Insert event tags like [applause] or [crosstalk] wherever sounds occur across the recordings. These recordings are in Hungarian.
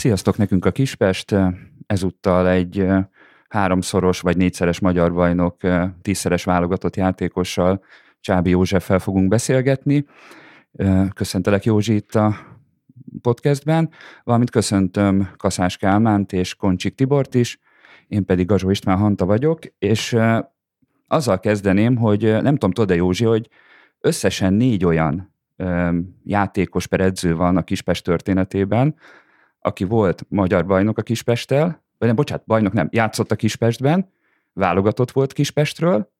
Sziasztok, nekünk a Kispest ezúttal egy háromszoros vagy négyszeres magyar bajnok, tízszeres válogatott játékossal, Csábi Józseffel fogunk beszélgetni. Köszöntelek Józsi itt a podcastben, valamint köszöntöm Kaszás Kálmánt és Koncsik Tibort is, én pedig Gazsó István Hanta vagyok, és azzal kezdeném, hogy nem tudom, tudod Józsi, hogy összesen négy olyan játékos per van a Kispest történetében, aki volt magyar bajnok a Kispesttel, vagy nem, bocsánat, bajnok nem, játszott a Kispestben, válogatott volt Kispestről,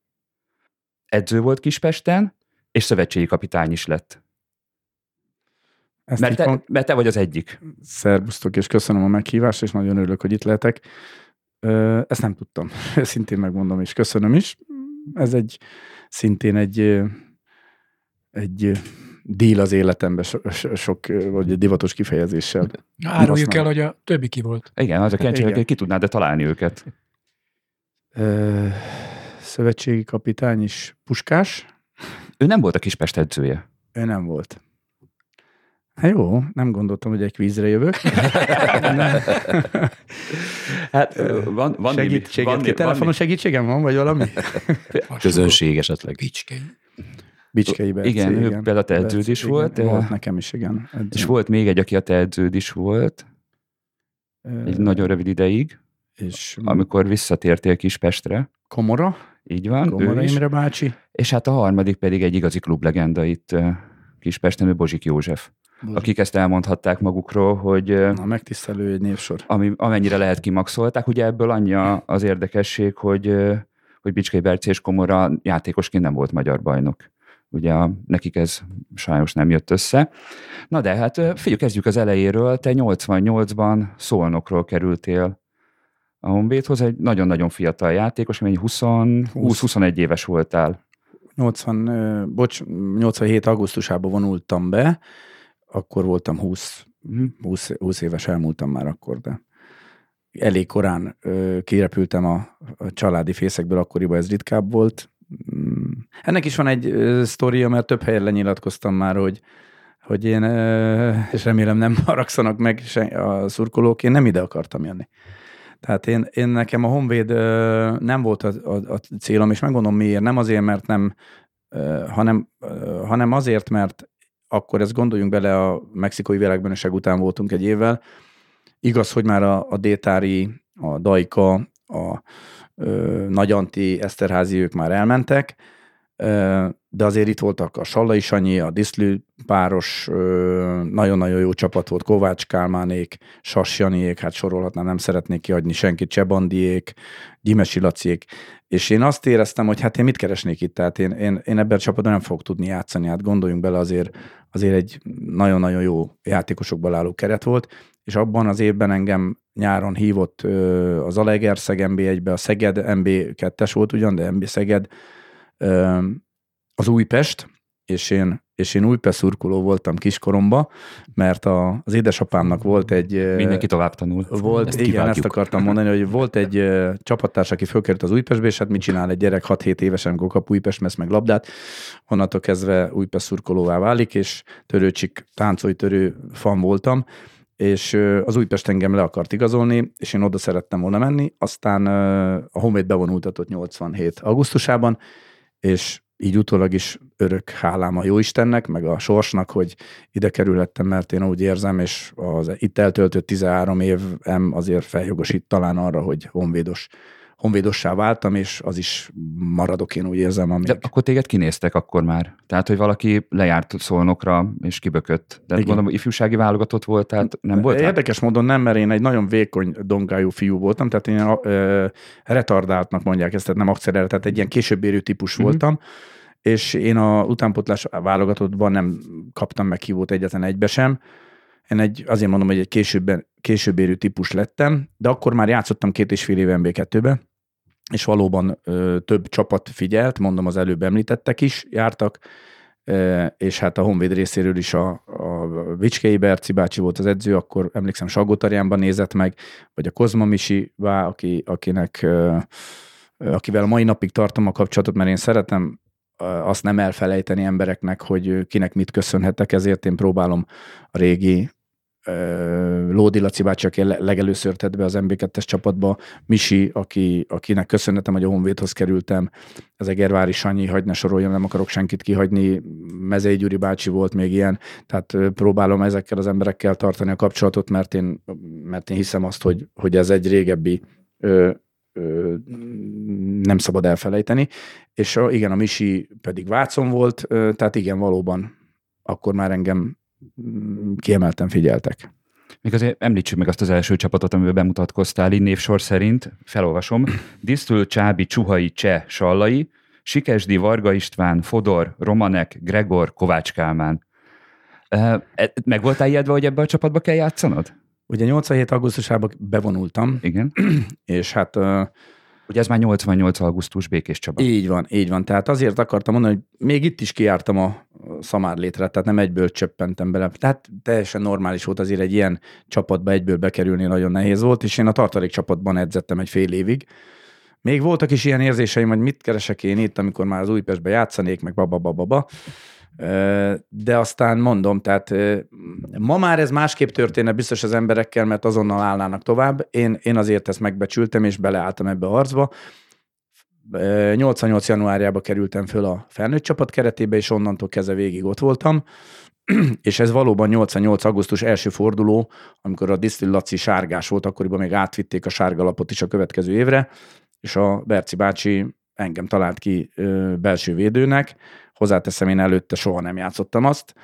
edző volt Kispesten, és szövetségi kapitány is lett. Ezt mert, te, van... mert te vagy az egyik. Szerbusztok, és köszönöm a meghívást, és nagyon örülök, hogy itt lehetek. Ezt nem tudtam, [laughs] szintén megmondom, és köszönöm is. Ez egy szintén egy, egy díl az életemben so, so, sok, vagy divatos kifejezéssel. Áruljuk el, hogy a többi ki volt. Igen, az a kérdés, hogy ki tudnád-e találni őket? Ö, szövetségi kapitány is Puskás. Ő nem volt a Kispest edzője. Ő nem volt. Hát jó, nem gondoltam, hogy egy vízre jövök. [laughs] hát van, van segítséged, van, telefonos segítségem van, vagy valami? Közönség esetleg. Bicskei. Bicskei Berci, igen, igen, ő például a te edződ is igen, volt. Volt nekem is, igen. Edző. És volt még egy, aki a te edződ is volt. Egy nagyon rövid ideig. És amikor visszatértél Kispestre. Komora. Így van. Komora Imre bácsi. És hát a harmadik pedig egy igazi klublegenda itt Kispesten, ő Bozsik József. Bozsik. Akik ezt elmondhatták magukról, hogy... Na, megtisztelő egy névsor. Ami, amennyire lehet kimaxolták. Ugye ebből annyi az érdekesség, hogy, hogy Bicskei Berci és Komora játékosként nem volt magyar bajnok. Ugye a, nekik ez sajnos nem jött össze. Na de hát figyelj, kezdjük az elejéről. Te 88-ban Szolnokról kerültél a Honvédhoz, egy nagyon-nagyon fiatal játékos, amely 20-21 éves voltál. 80, bocs, 87 augusztusában vonultam be, akkor voltam 20, 20, 20 éves, elmúltam már akkor, de elég korán ö, kirepültem a, a családi fészekből, akkoriban ez ritkább volt. Ennek is van egy ö, sztoria, mert több helyen lenyilatkoztam már, hogy hogy én, és remélem nem [laughs] haragszanak meg a szurkolók, én nem ide akartam jönni. Tehát én, én nekem a Honvéd nem volt a, a, a célom, és megmondom miért. Nem azért, mert nem, hanem, hanem azért, mert akkor ezt gondoljunk bele, a mexikói világbajnokság után voltunk egy évvel. Igaz, hogy már a, a Détári, a Dajka, a ö, Nagyanti, Eszterházi, ők már elmentek, de azért itt voltak a Sallai Sanyi, a Diszlő páros, nagyon-nagyon jó csapat volt, Kovács Kálmánék, Sassjaniék, hát sorolhatnám, nem szeretnék kiadni senkit, Csebandiék, Gyimesi Laciék, és én azt éreztem, hogy hát én mit keresnék itt, tehát én, én, én ebben a csapatban nem fogok tudni játszani, hát gondoljunk bele azért, azért egy nagyon-nagyon jó játékosokból álló keret volt, és abban az évben engem nyáron hívott az Alegerszeg MB1-be, a Szeged MB2-es volt ugyan, de MB Szeged, az Újpest, és én, és én Újpest szurkoló voltam kiskoromba, mert a, az édesapámnak volt egy... Mindenki tovább tanul. Volt, ezt igen, kivágjuk. ezt akartam mondani, hogy volt egy csapattárs, aki fölkerült az Újpestbe, és hát mit csinál egy gyerek 6-7 évesen, amikor kap Újpest mesz meg labdát, onnantól kezdve Újpest szurkolóvá válik, és törőcsik, táncolj törő fan voltam, és az Újpest engem le akart igazolni, és én oda szerettem volna menni, aztán a Honvéd bevonultatott 87 augusztusában, és így utólag is örök hálám a Jóistennek, meg a sorsnak, hogy ide kerülhettem, mert én úgy érzem, és az itt eltöltött 13 évem azért feljogosít talán arra, hogy honvédos honvédossá váltam, és az is maradok, én úgy érzem. Amíg... De akkor téged kinéztek akkor már? Tehát, hogy valaki lejárt szolnokra, és kibökött. De gondolom, ifjúsági válogatott volt, tehát nem volt? Érdekes módon nem, mert én egy nagyon vékony dongájú fiú voltam, tehát én ö, retardáltnak mondják ezt, tehát nem akceler, tehát egy ilyen később érő típus mm-hmm. voltam, és én a utánpotlás válogatottban nem kaptam meg hívót egyetlen egybe sem. Én egy, azért mondom, hogy egy későbben, később érő típus lettem, de akkor már játszottam két és fél éve MB2-be, és valóban ö, több csapat figyelt, mondom az előbb említettek is, jártak, ö, és hát a Honvéd részéről is a, a Vicskei Berci bácsi volt az edző, akkor emlékszem Salgótarjánban nézett meg, vagy a Kozma Misi, bá, aki, akinek ö, akivel a mai napig tartom a kapcsolatot, mert én szeretem azt nem elfelejteni embereknek, hogy kinek mit köszönhetek, ezért én próbálom a régi Lódi Laci bácsi, aki legelőször tett be az MB2-es csapatba, Misi, aki, akinek köszönhetem, hogy a Honvédhoz kerültem, az Egervári Sanyi, hagyd ne soroljam, nem akarok senkit kihagyni, Mezei Gyuri bácsi volt még ilyen, tehát próbálom ezekkel az emberekkel tartani a kapcsolatot, mert én, mert én hiszem azt, hogy, hogy ez egy régebbi ö, nem szabad elfelejteni, és a, igen, a Misi pedig Vácon volt, tehát igen, valóban akkor már engem kiemelten figyeltek. Még azért említsük meg azt az első csapatot, amivel bemutatkoztál, így névsor szerint, felolvasom, [clears throat] Disztül, Csábi, Csuhai, Cseh, Sallai, Sikesdi, Varga István, Fodor, Romanek, Gregor, Kovács Kálmán. E, meg voltál ijedve, hogy ebbe a csapatba kell játszanod? Ugye 87. augusztusában bevonultam. [clears throat] Igen. [clears throat] És hát Ugye ez már 88. augusztus Békés Csaba. Így van, így van. Tehát azért akartam mondani, hogy még itt is kiártam a szamárlétre, tehát nem egyből csöppentem bele. Tehát teljesen normális volt azért egy ilyen csapatba egyből bekerülni, nagyon nehéz volt, és én a tartalék csapatban edzettem egy fél évig. Még voltak is ilyen érzéseim, hogy mit keresek én itt, amikor már az Újpestbe játszanék, meg bababababa. Ba, ba, ba de aztán mondom, tehát ma már ez másképp történne biztos az emberekkel, mert azonnal állnának tovább. Én, én azért ezt megbecsültem, és beleálltam ebbe a harcba. 88. januárjában kerültem föl a felnőtt csapat keretébe, és onnantól kezdve végig ott voltam. [clears throat] és ez valóban 88. augusztus első forduló, amikor a Disztil Laci sárgás volt, akkoriban még átvitték a sárga lapot is a következő évre, és a Berci bácsi engem talált ki ö, belső védőnek, Hozzáteszem, én előtte soha nem játszottam azt,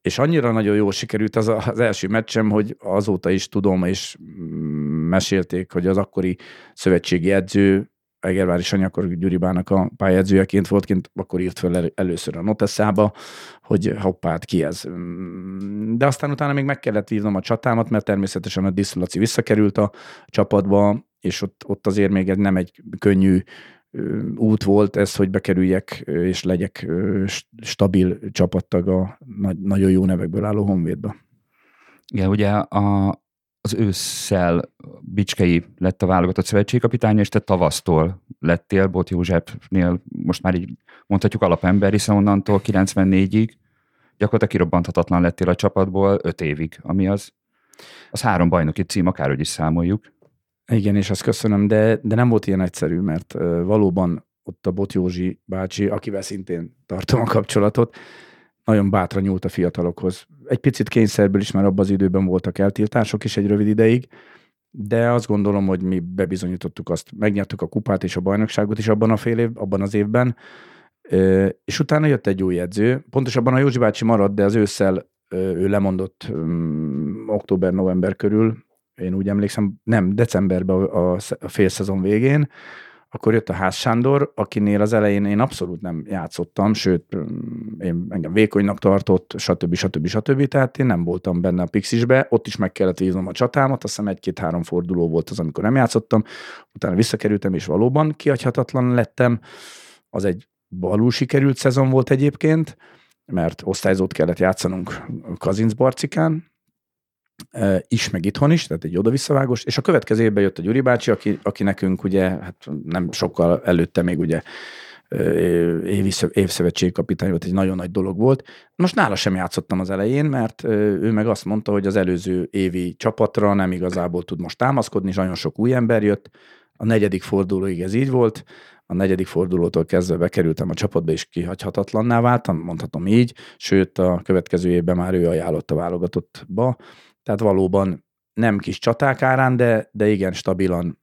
és annyira nagyon jól sikerült az, az első meccsem, hogy azóta is tudom, és mesélték, hogy az akkori szövetségi edző, Egervári Sanyi, akkor Gyuribának a pályedzőjeként volt kint, akkor írt fel először a Notesszába, hogy hoppát, ki ez. De aztán utána még meg kellett vívnom a csatámat, mert természetesen a Diszlaci visszakerült a csapatba, és ott, ott azért még ez nem egy könnyű út volt ez, hogy bekerüljek és legyek stabil csapattag a nagyon jó nevekből álló Honvédba. Igen, ugye a, az ősszel Bicskei lett a válogatott szövetségkapitánya, és te tavasztól lettél Bot Józsefnél, most már így mondhatjuk alapember, hiszen onnantól 94-ig gyakorlatilag kirobbanthatatlan lettél a csapatból 5 évig, ami az, az három bajnoki cím, akárhogy is számoljuk. Igen, és azt köszönöm, de, de nem volt ilyen egyszerű, mert uh, valóban ott a Bot Józsi bácsi, akivel szintén tartom a kapcsolatot, nagyon bátran nyúlt a fiatalokhoz. Egy picit kényszerből is, mert abban az időben voltak eltiltások is egy rövid ideig, de azt gondolom, hogy mi bebizonyítottuk azt, megnyertük a kupát és a bajnokságot is abban a fél év, abban az évben, és utána jött egy új edző. Pontosabban a Józsi bácsi maradt, de az ősszel ő lemondott um, október-november körül, én úgy emlékszem, nem, decemberben a fél szezon végén, akkor jött a Ház Sándor, akinél az elején én abszolút nem játszottam, sőt, én engem vékonynak tartott, stb. stb. stb. Tehát én nem voltam benne a Pixisbe, ott is meg kellett vívnom a csatámat, azt hiszem egy-két-három forduló volt az, amikor nem játszottam, utána visszakerültem, és valóban kihagyhatatlan lettem. Az egy balul sikerült szezon volt egyébként, mert osztályzót kellett játszanunk Kazinc Barcikán, is, meg itthon is, tehát egy oda-visszavágós, és a következő évben jött a Gyuri bácsi, aki, aki nekünk ugye, hát nem sokkal előtte még ugye évi, évszövetségkapitány volt, egy nagyon nagy dolog volt. Most nála sem játszottam az elején, mert ő meg azt mondta, hogy az előző évi csapatra nem igazából tud most támaszkodni, és nagyon sok új ember jött. A negyedik fordulóig ez így volt, a negyedik fordulótól kezdve bekerültem a csapatba, és kihagyhatatlanná váltam, mondhatom így, sőt a következő évben már ő ajánlott a válogatottba, tehát valóban nem kis csaták árán, de, de igen, stabilan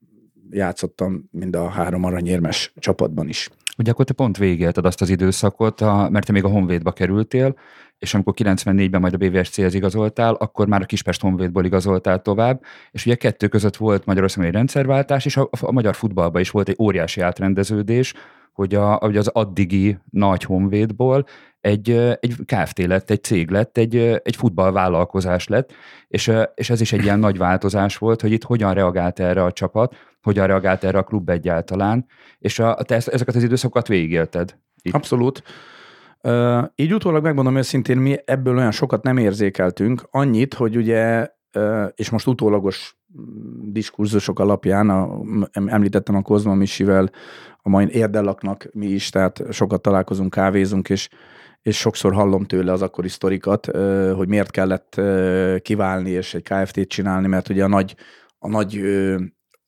játszottam mind a három aranyérmes csapatban is. Ugye akkor te pont végélted azt az időszakot, a, mert te még a Honvédba kerültél, és amikor 94-ben majd a BVSC-hez igazoltál, akkor már a Kispest Honvédból igazoltál tovább, és ugye kettő között volt Magyarországon egy rendszerváltás, és a, a magyar futballban is volt egy óriási átrendeződés, hogy, a, hogy az addigi nagy honvédból egy, egy Kft. lett, egy cég lett, egy, egy futballvállalkozás lett, és, és ez is egy ilyen nagy változás volt, hogy itt hogyan reagált erre a csapat, hogyan reagált erre a klub egyáltalán, és a, te ezeket az időszakokat végigélted. Itt. Abszolút. Uh, így utólag megmondom őszintén, mi ebből olyan sokat nem érzékeltünk, annyit, hogy ugye, uh, és most utólagos diskurzusok alapján, a, említettem a Kozma Misivel, a mai érdellaknak mi is, tehát sokat találkozunk, kávézunk, és és sokszor hallom tőle az akkori sztorikat, hogy miért kellett kiválni és egy KFT-t csinálni, mert ugye a nagy, a nagy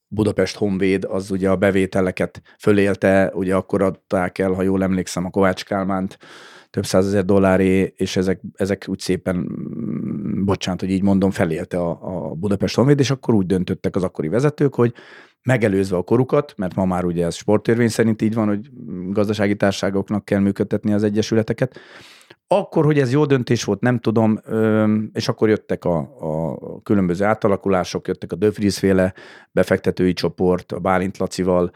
Budapest Honvéd az ugye a bevételeket fölélte, ugye akkor adták el, ha jól emlékszem, a Kovács Kálmánt több százezer dolláré, és ezek, ezek úgy szépen, mm, bocsánat, hogy így mondom, felélte a, a Budapest Honvéd, és akkor úgy döntöttek az akkori vezetők, hogy megelőzve a korukat, mert ma már ugye ez sportérvény szerint így van, hogy gazdasági társágoknak kell működtetni az egyesületeket, akkor, hogy ez jó döntés volt, nem tudom, és akkor jöttek a, a különböző átalakulások, jöttek a Döfriz féle befektetői csoport, a Bálint Lacival,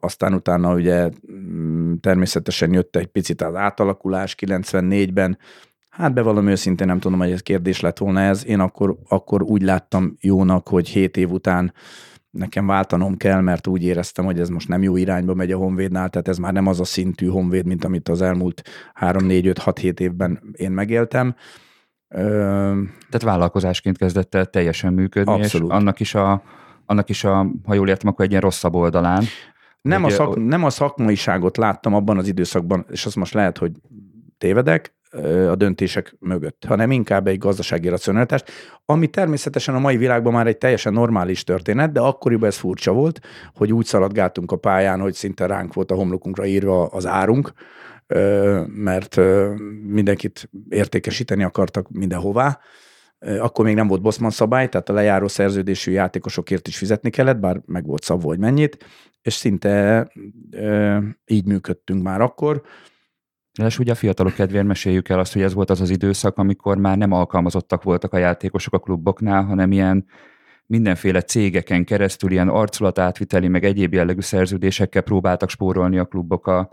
aztán utána ugye mm, természetesen jött egy picit az átalakulás 94-ben, Hát bevallom őszintén nem tudom, hogy ez kérdés lett volna ez. Én akkor, akkor úgy láttam jónak, hogy 7 év után nekem váltanom kell, mert úgy éreztem, hogy ez most nem jó irányba megy a Honvédnál, tehát ez már nem az a szintű Honvéd, mint amit az elmúlt 3, 4, 5, 6, 7 évben én megéltem. Tehát vállalkozásként kezdett el teljesen működni, Abszolút. és annak is, a, annak is a, ha jól értem, akkor egy ilyen rosszabb oldalán. Nem, a, szak, nem a szakmaiságot láttam abban az időszakban, és az most lehet, hogy tévedek, a döntések mögött, hanem inkább egy gazdasági racionalitást, ami természetesen a mai világban már egy teljesen normális történet, de akkoriban ez furcsa volt, hogy úgy szaladgáltunk a pályán, hogy szinte ránk volt a homlokunkra írva az árunk, mert mindenkit értékesíteni akartak mindenhová. Akkor még nem volt Bosman szabály, tehát a lejáró szerződésű játékosokért is fizetni kellett, bár meg volt szabva, hogy mennyit, és szinte így működtünk már akkor. És ugye a fiatalok kedvéért meséljük el azt, hogy ez volt az az időszak, amikor már nem alkalmazottak voltak a játékosok a kluboknál, hanem ilyen mindenféle cégeken keresztül ilyen arculatátviteli, meg egyéb jellegű szerződésekkel próbáltak spórolni a klubok a,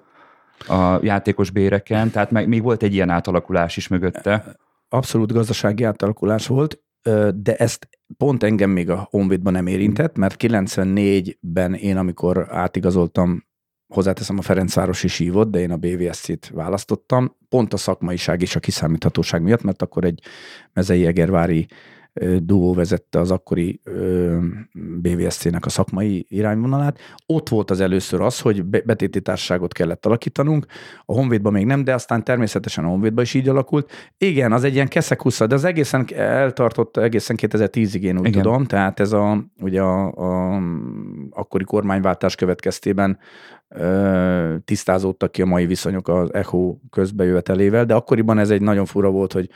a játékos béreken, tehát meg, még volt egy ilyen átalakulás is mögötte. Abszolút gazdasági átalakulás volt, de ezt pont engem még a Honvédban nem érintett, mert 94-ben én, amikor átigazoltam hozzáteszem, a Ferencváros is de én a BVSC-t választottam, pont a szakmaiság és a kiszámíthatóság miatt, mert akkor egy mezei egervári duó vezette az akkori BVSC-nek a szakmai irányvonalát. Ott volt az először az, hogy betéti társaságot kellett alakítanunk, a Honvédban még nem, de aztán természetesen a Honvédban is így alakult. Igen, az egy ilyen keszekussza, de az egészen eltartott egészen 2010-ig, én úgy Igen. tudom, tehát ez a, ugye a, a akkori kormányváltás következtében tisztázódtak ki a mai viszonyok az ECHO közbejövetelével, de akkoriban ez egy nagyon fura volt, hogy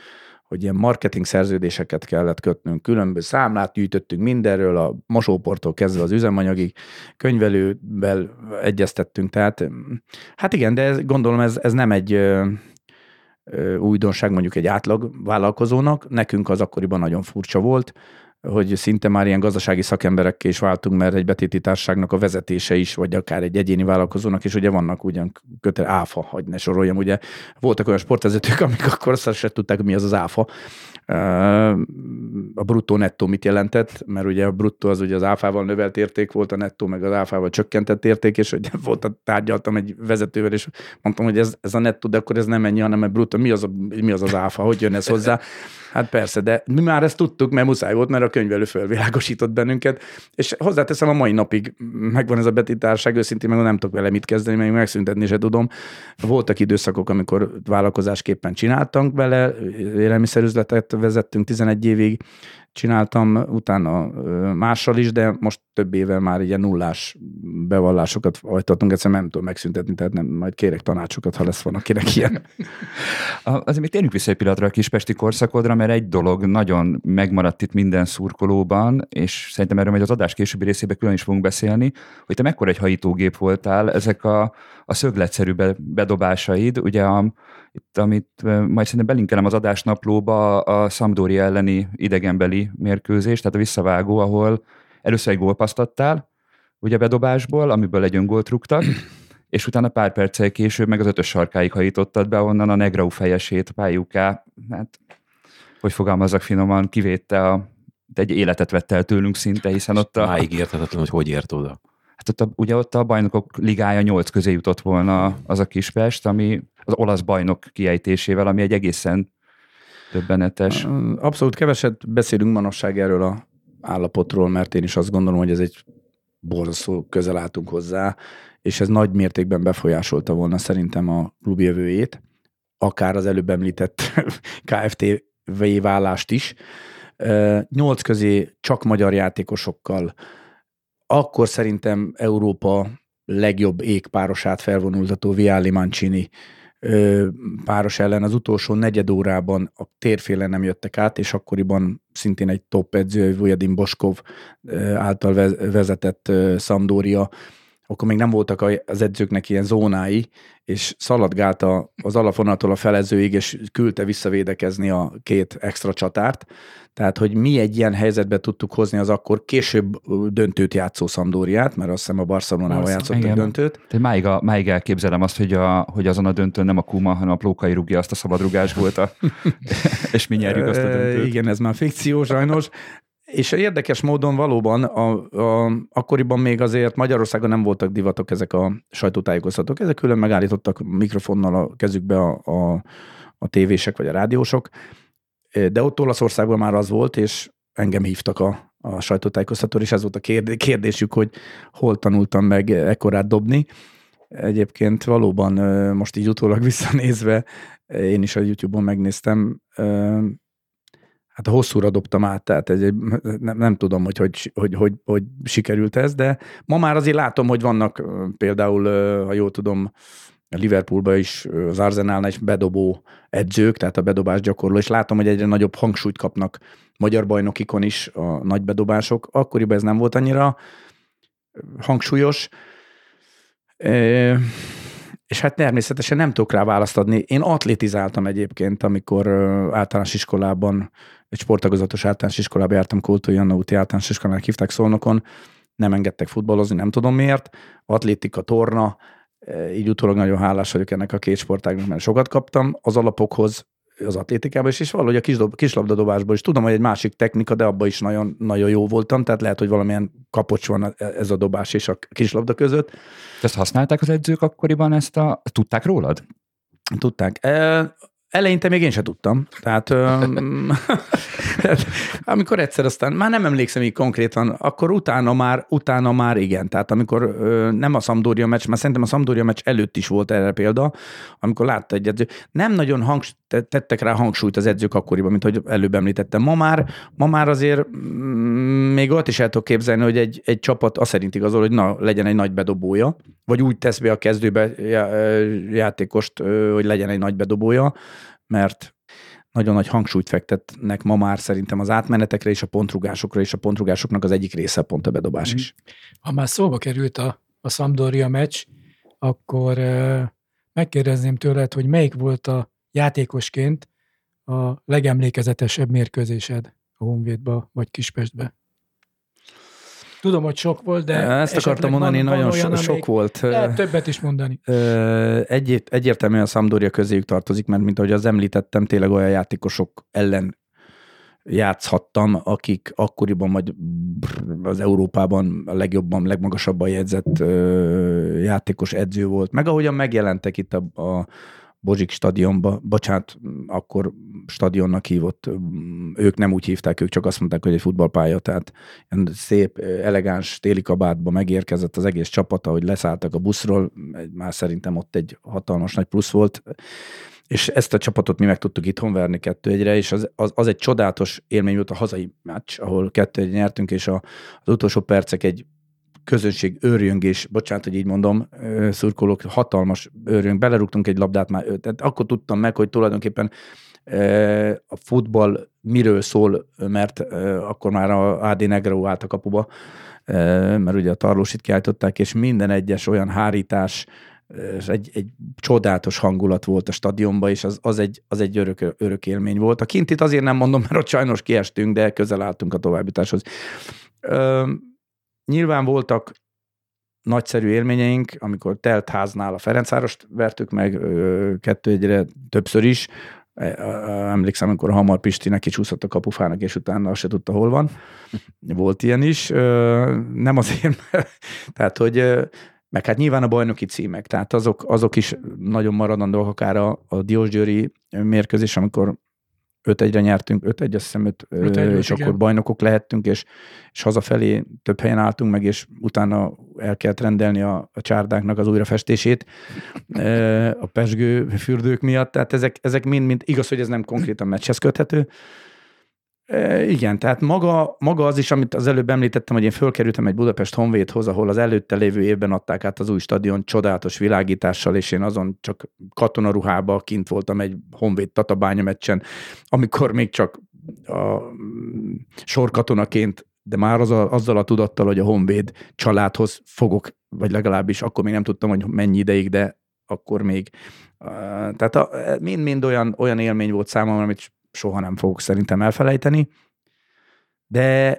hogy ilyen marketing szerződéseket kellett kötnünk, különböző számlát gyűjtöttünk mindenről, a mosóportól kezdve az üzemanyagig, könyvelővel egyeztettünk, tehát hát igen, de ez, gondolom ez, ez nem egy ö, ö, újdonság mondjuk egy átlag vállalkozónak, nekünk az akkoriban nagyon furcsa volt, hogy szinte már ilyen gazdasági szakemberekké is váltunk, mert egy betéti társaságnak a vezetése is, vagy akár egy egyéni vállalkozónak is, ugye vannak ugyan köte áfa, hogy ne soroljam, ugye. Voltak olyan sportvezetők, amik akkor azt sem tudták, mi az az áfa, a bruttó nettó mit jelentett, mert ugye a bruttó az ugye az áfával növelt érték volt, a nettó meg az áfával csökkentett érték, és hogy [laughs] volt, tárgyaltam egy vezetővel, és mondtam, hogy ez, ez a nettó, de akkor ez nem ennyi, hanem a bruttó, mi az, a, mi az az áfa, hogy jön ez hozzá? Hát persze, de mi már ezt tudtuk, mert muszáj volt, mert a könyvelő fölvilágosított bennünket, és hozzáteszem, a mai napig megvan ez a betítárság, őszintén meg nem tudok vele mit kezdeni, meg megszüntetni se tudom. Voltak időszakok, amikor vállalkozásképpen csináltunk vele, élelmiszerüzletet vezettünk 11 évig, csináltam utána mással is, de most több éve már ilyen nullás bevallásokat hajtatunk, egyszerűen nem tudom megszüntetni, tehát nem, majd kérek tanácsokat, ha lesz van akinek ilyen. [laughs] Azért még térjünk vissza egy pillanatra a kispesti korszakodra, mert egy dolog nagyon megmaradt itt minden szurkolóban, és szerintem erről majd az adás későbbi részében külön is fogunk beszélni, hogy te mekkora egy hajítógép voltál, ezek a, a szögletszerű bedobásaid, ugye a, itt, amit majd szerintem belinkelem az adásnaplóba, a Sampdoria elleni idegenbeli mérkőzés, tehát a visszavágó, ahol először egy gólpaszt adtál, ugye bedobásból, amiből egy öngólt rúgtak, [clears throat] és utána pár perccel később meg az ötös sarkáig hajítottad be, onnan a Negrau fejesét, pályuká, hát hogy fogalmazzak finoman, kivédte a, egy életet vett el tőlünk szinte, hiszen ott a... Máig érthetetlen, hogy hogy ért oda. Hát ott a, ugye ott a bajnokok ligája nyolc közé jutott volna az a Kispest, ami az olasz bajnok kiejtésével, ami egy egészen többenetes. Abszolút keveset beszélünk manapság erről a állapotról, mert én is azt gondolom, hogy ez egy borzasztó közel álltunk hozzá, és ez nagy mértékben befolyásolta volna szerintem a klub jövőjét. akár az előbb említett [laughs] KFT válást is. Nyolc közé csak magyar játékosokkal. Akkor szerintem Európa legjobb égpárosát felvonultató Vialli Mancini páros ellen az utolsó negyed órában a térféle nem jöttek át, és akkoriban szintén egy top edző, Vujadin Boskov által vezetett Szamdória akkor még nem voltak az edzőknek ilyen zónái, és szaladgált az alapvonaltól a felezőig, és küldte visszavédekezni a két extra csatárt. Tehát, hogy mi egy ilyen helyzetbe tudtuk hozni az akkor később döntőt játszó Szandóriát, mert azt hiszem a Barcelonával játszottak igen. döntőt. Tehát máig, a, máig elképzelem azt, hogy, a, hogy azon a döntőn nem a Kuma, hanem a Plókai rúgja azt a szabadrugás volt, a, [laughs] [laughs] és mi nyerjük azt a döntőt. Igen, ez már fikció sajnos. És érdekes módon valóban a, a, akkoriban még azért Magyarországon nem voltak divatok ezek a sajtótájékoztatók. Ezek külön megállítottak mikrofonnal a kezükbe a, a, a tévések vagy a rádiósok. De ott Olaszországban már az volt, és engem hívtak a, a sajtótájékoztató, és ez volt a kérdésük, hogy hol tanultam meg ekkorát dobni. Egyébként valóban most így utólag [laughs] visszanézve, én is a YouTube-on megnéztem, hát hosszúra dobtam át, tehát egy, nem, nem tudom, hogy hogy, hogy, hogy hogy sikerült ez, de ma már azért látom, hogy vannak például, ha jól tudom, a Liverpoolban is, az Arsenalnál is bedobó edzők, tehát a bedobás gyakorló, és látom, hogy egyre nagyobb hangsúlyt kapnak magyar bajnokikon is a nagy bedobások. Akkoriban ez nem volt annyira hangsúlyos. És hát természetesen nem tudok rá választ adni. Én atlétizáltam egyébként, amikor általános iskolában, egy sportagozatos általános iskolában jártam, Kultúr Janna úti általános iskolának hívták Szolnokon, nem engedtek futballozni, nem tudom miért. Atlétika, torna, így utólag nagyon hálás vagyok ennek a két sportágnak, mert sokat kaptam. Az alapokhoz az atlétikában is, és valahogy a kisdob, kislabdadobásból is. Tudom, hogy egy másik technika, de abban is nagyon, nagyon jó voltam, tehát lehet, hogy valamilyen kapocs van ez a dobás és a kislabda között. Ezt használták az edzők akkoriban, ezt a... Tudták rólad? Tudták. Eleinte még én sem tudtam. [laughs] Tehát, amikor egyszer aztán, már nem emlékszem így konkrétan, akkor utána már, utána már igen. Tehát amikor nem a Szamdória meccs, mert szerintem a Szamdória meccs előtt is volt erre példa, amikor látta egy edző. Nem nagyon hangs, tettek rá hangsúlyt az edzők akkoriban, mint hogy előbb említettem. Ma már, ma már azért mm, még ott is el tudok képzelni, hogy egy, egy csapat azt szerint igazol, hogy na, legyen egy nagy bedobója, vagy úgy tesz be a kezdőbe játékost, hogy legyen egy nagy bedobója, mert nagyon nagy hangsúlyt fektetnek ma már szerintem az átmenetekre és a pontrugásokra, és a pontrugásoknak az egyik része pont a bedobás is. Ha már szóba került a, a Sampdoria meccs, akkor megkérdezném tőled, hogy melyik volt a játékosként a legemlékezetesebb mérkőzésed a Honvédba vagy Kispestbe? Tudom, hogy sok volt, de... Ezt akartam mondani, van, nagyon olyan, sok volt. Lehet többet is mondani. Egy, egyértelműen a Sampdoria közéjük tartozik, mert mint ahogy az említettem, tényleg olyan játékosok ellen játszhattam, akik akkoriban vagy az Európában a legjobban, legmagasabban jegyzett játékos edző volt. Meg ahogyan megjelentek itt a, a Bozsik stadionba, bocsánat, akkor stadionnak hívott, ők nem úgy hívták, ők csak azt mondták, hogy egy futballpálya, tehát szép, elegáns téli kabátba megérkezett az egész csapata, hogy leszálltak a buszról, már szerintem ott egy hatalmas nagy plusz volt, és ezt a csapatot mi meg tudtuk itthon verni kettő egyre, és az, az, az egy csodálatos élmény volt a hazai meccs, ahol kettő egy nyertünk, és a, az utolsó percek egy közönség őrjöngés, bocsánat, hogy így mondom, szurkolók, hatalmas őrjöng, belerúgtunk egy labdát már, tehát akkor tudtam meg, hogy tulajdonképpen a futball miről szól, mert akkor már a AD Negro állt a kapuba, mert ugye a tarlósit kiállították, és minden egyes olyan hárítás, egy, egy csodálatos hangulat volt a stadionban, és az, az, egy, az egy örök, örök élmény volt. A kintit azért nem mondom, mert ott sajnos kiestünk, de közel álltunk a továbbításhoz. Nyilván voltak nagyszerű élményeink, amikor telt háznál a Ferencvárost vertük meg kettő egyre többször is. E, emlékszem, amikor Hamar Pistinek kicsúszott a kapufának, és utána azt se tudta, hol van. Volt ilyen is. Nem azért, mert, [laughs] tehát, hogy meg hát nyilván a bajnoki címek, tehát azok, azok is nagyon maradandók, akár a, a Diósgyőri mérkőzés, amikor 5 egyre nyertünk, 5 egy, azt hiszem, öt, Öt ö, egy volt, és igen. akkor bajnokok lehettünk, és, és hazafelé több helyen álltunk meg, és utána el kellett rendelni a, a csárdáknak az újrafestését a pesgő fürdők miatt, tehát ezek, ezek mind-mind, igaz, hogy ez nem konkrétan meccshez köthető, E, igen, tehát maga, maga az is, amit az előbb említettem, hogy én fölkerültem egy Budapest Honvédhoz, ahol az előtte lévő évben adták át az új stadion csodálatos világítással, és én azon csak katonaruhába kint voltam egy Honvéd Tatabánya meccsen, amikor még csak a mm, sorkatonaként, de már az a, azzal a tudattal, hogy a Honvéd családhoz fogok, vagy legalábbis akkor még nem tudtam, hogy mennyi ideig, de akkor még. Tehát mind-mind olyan, olyan élmény volt számomra, amit soha nem fogok szerintem elfelejteni. De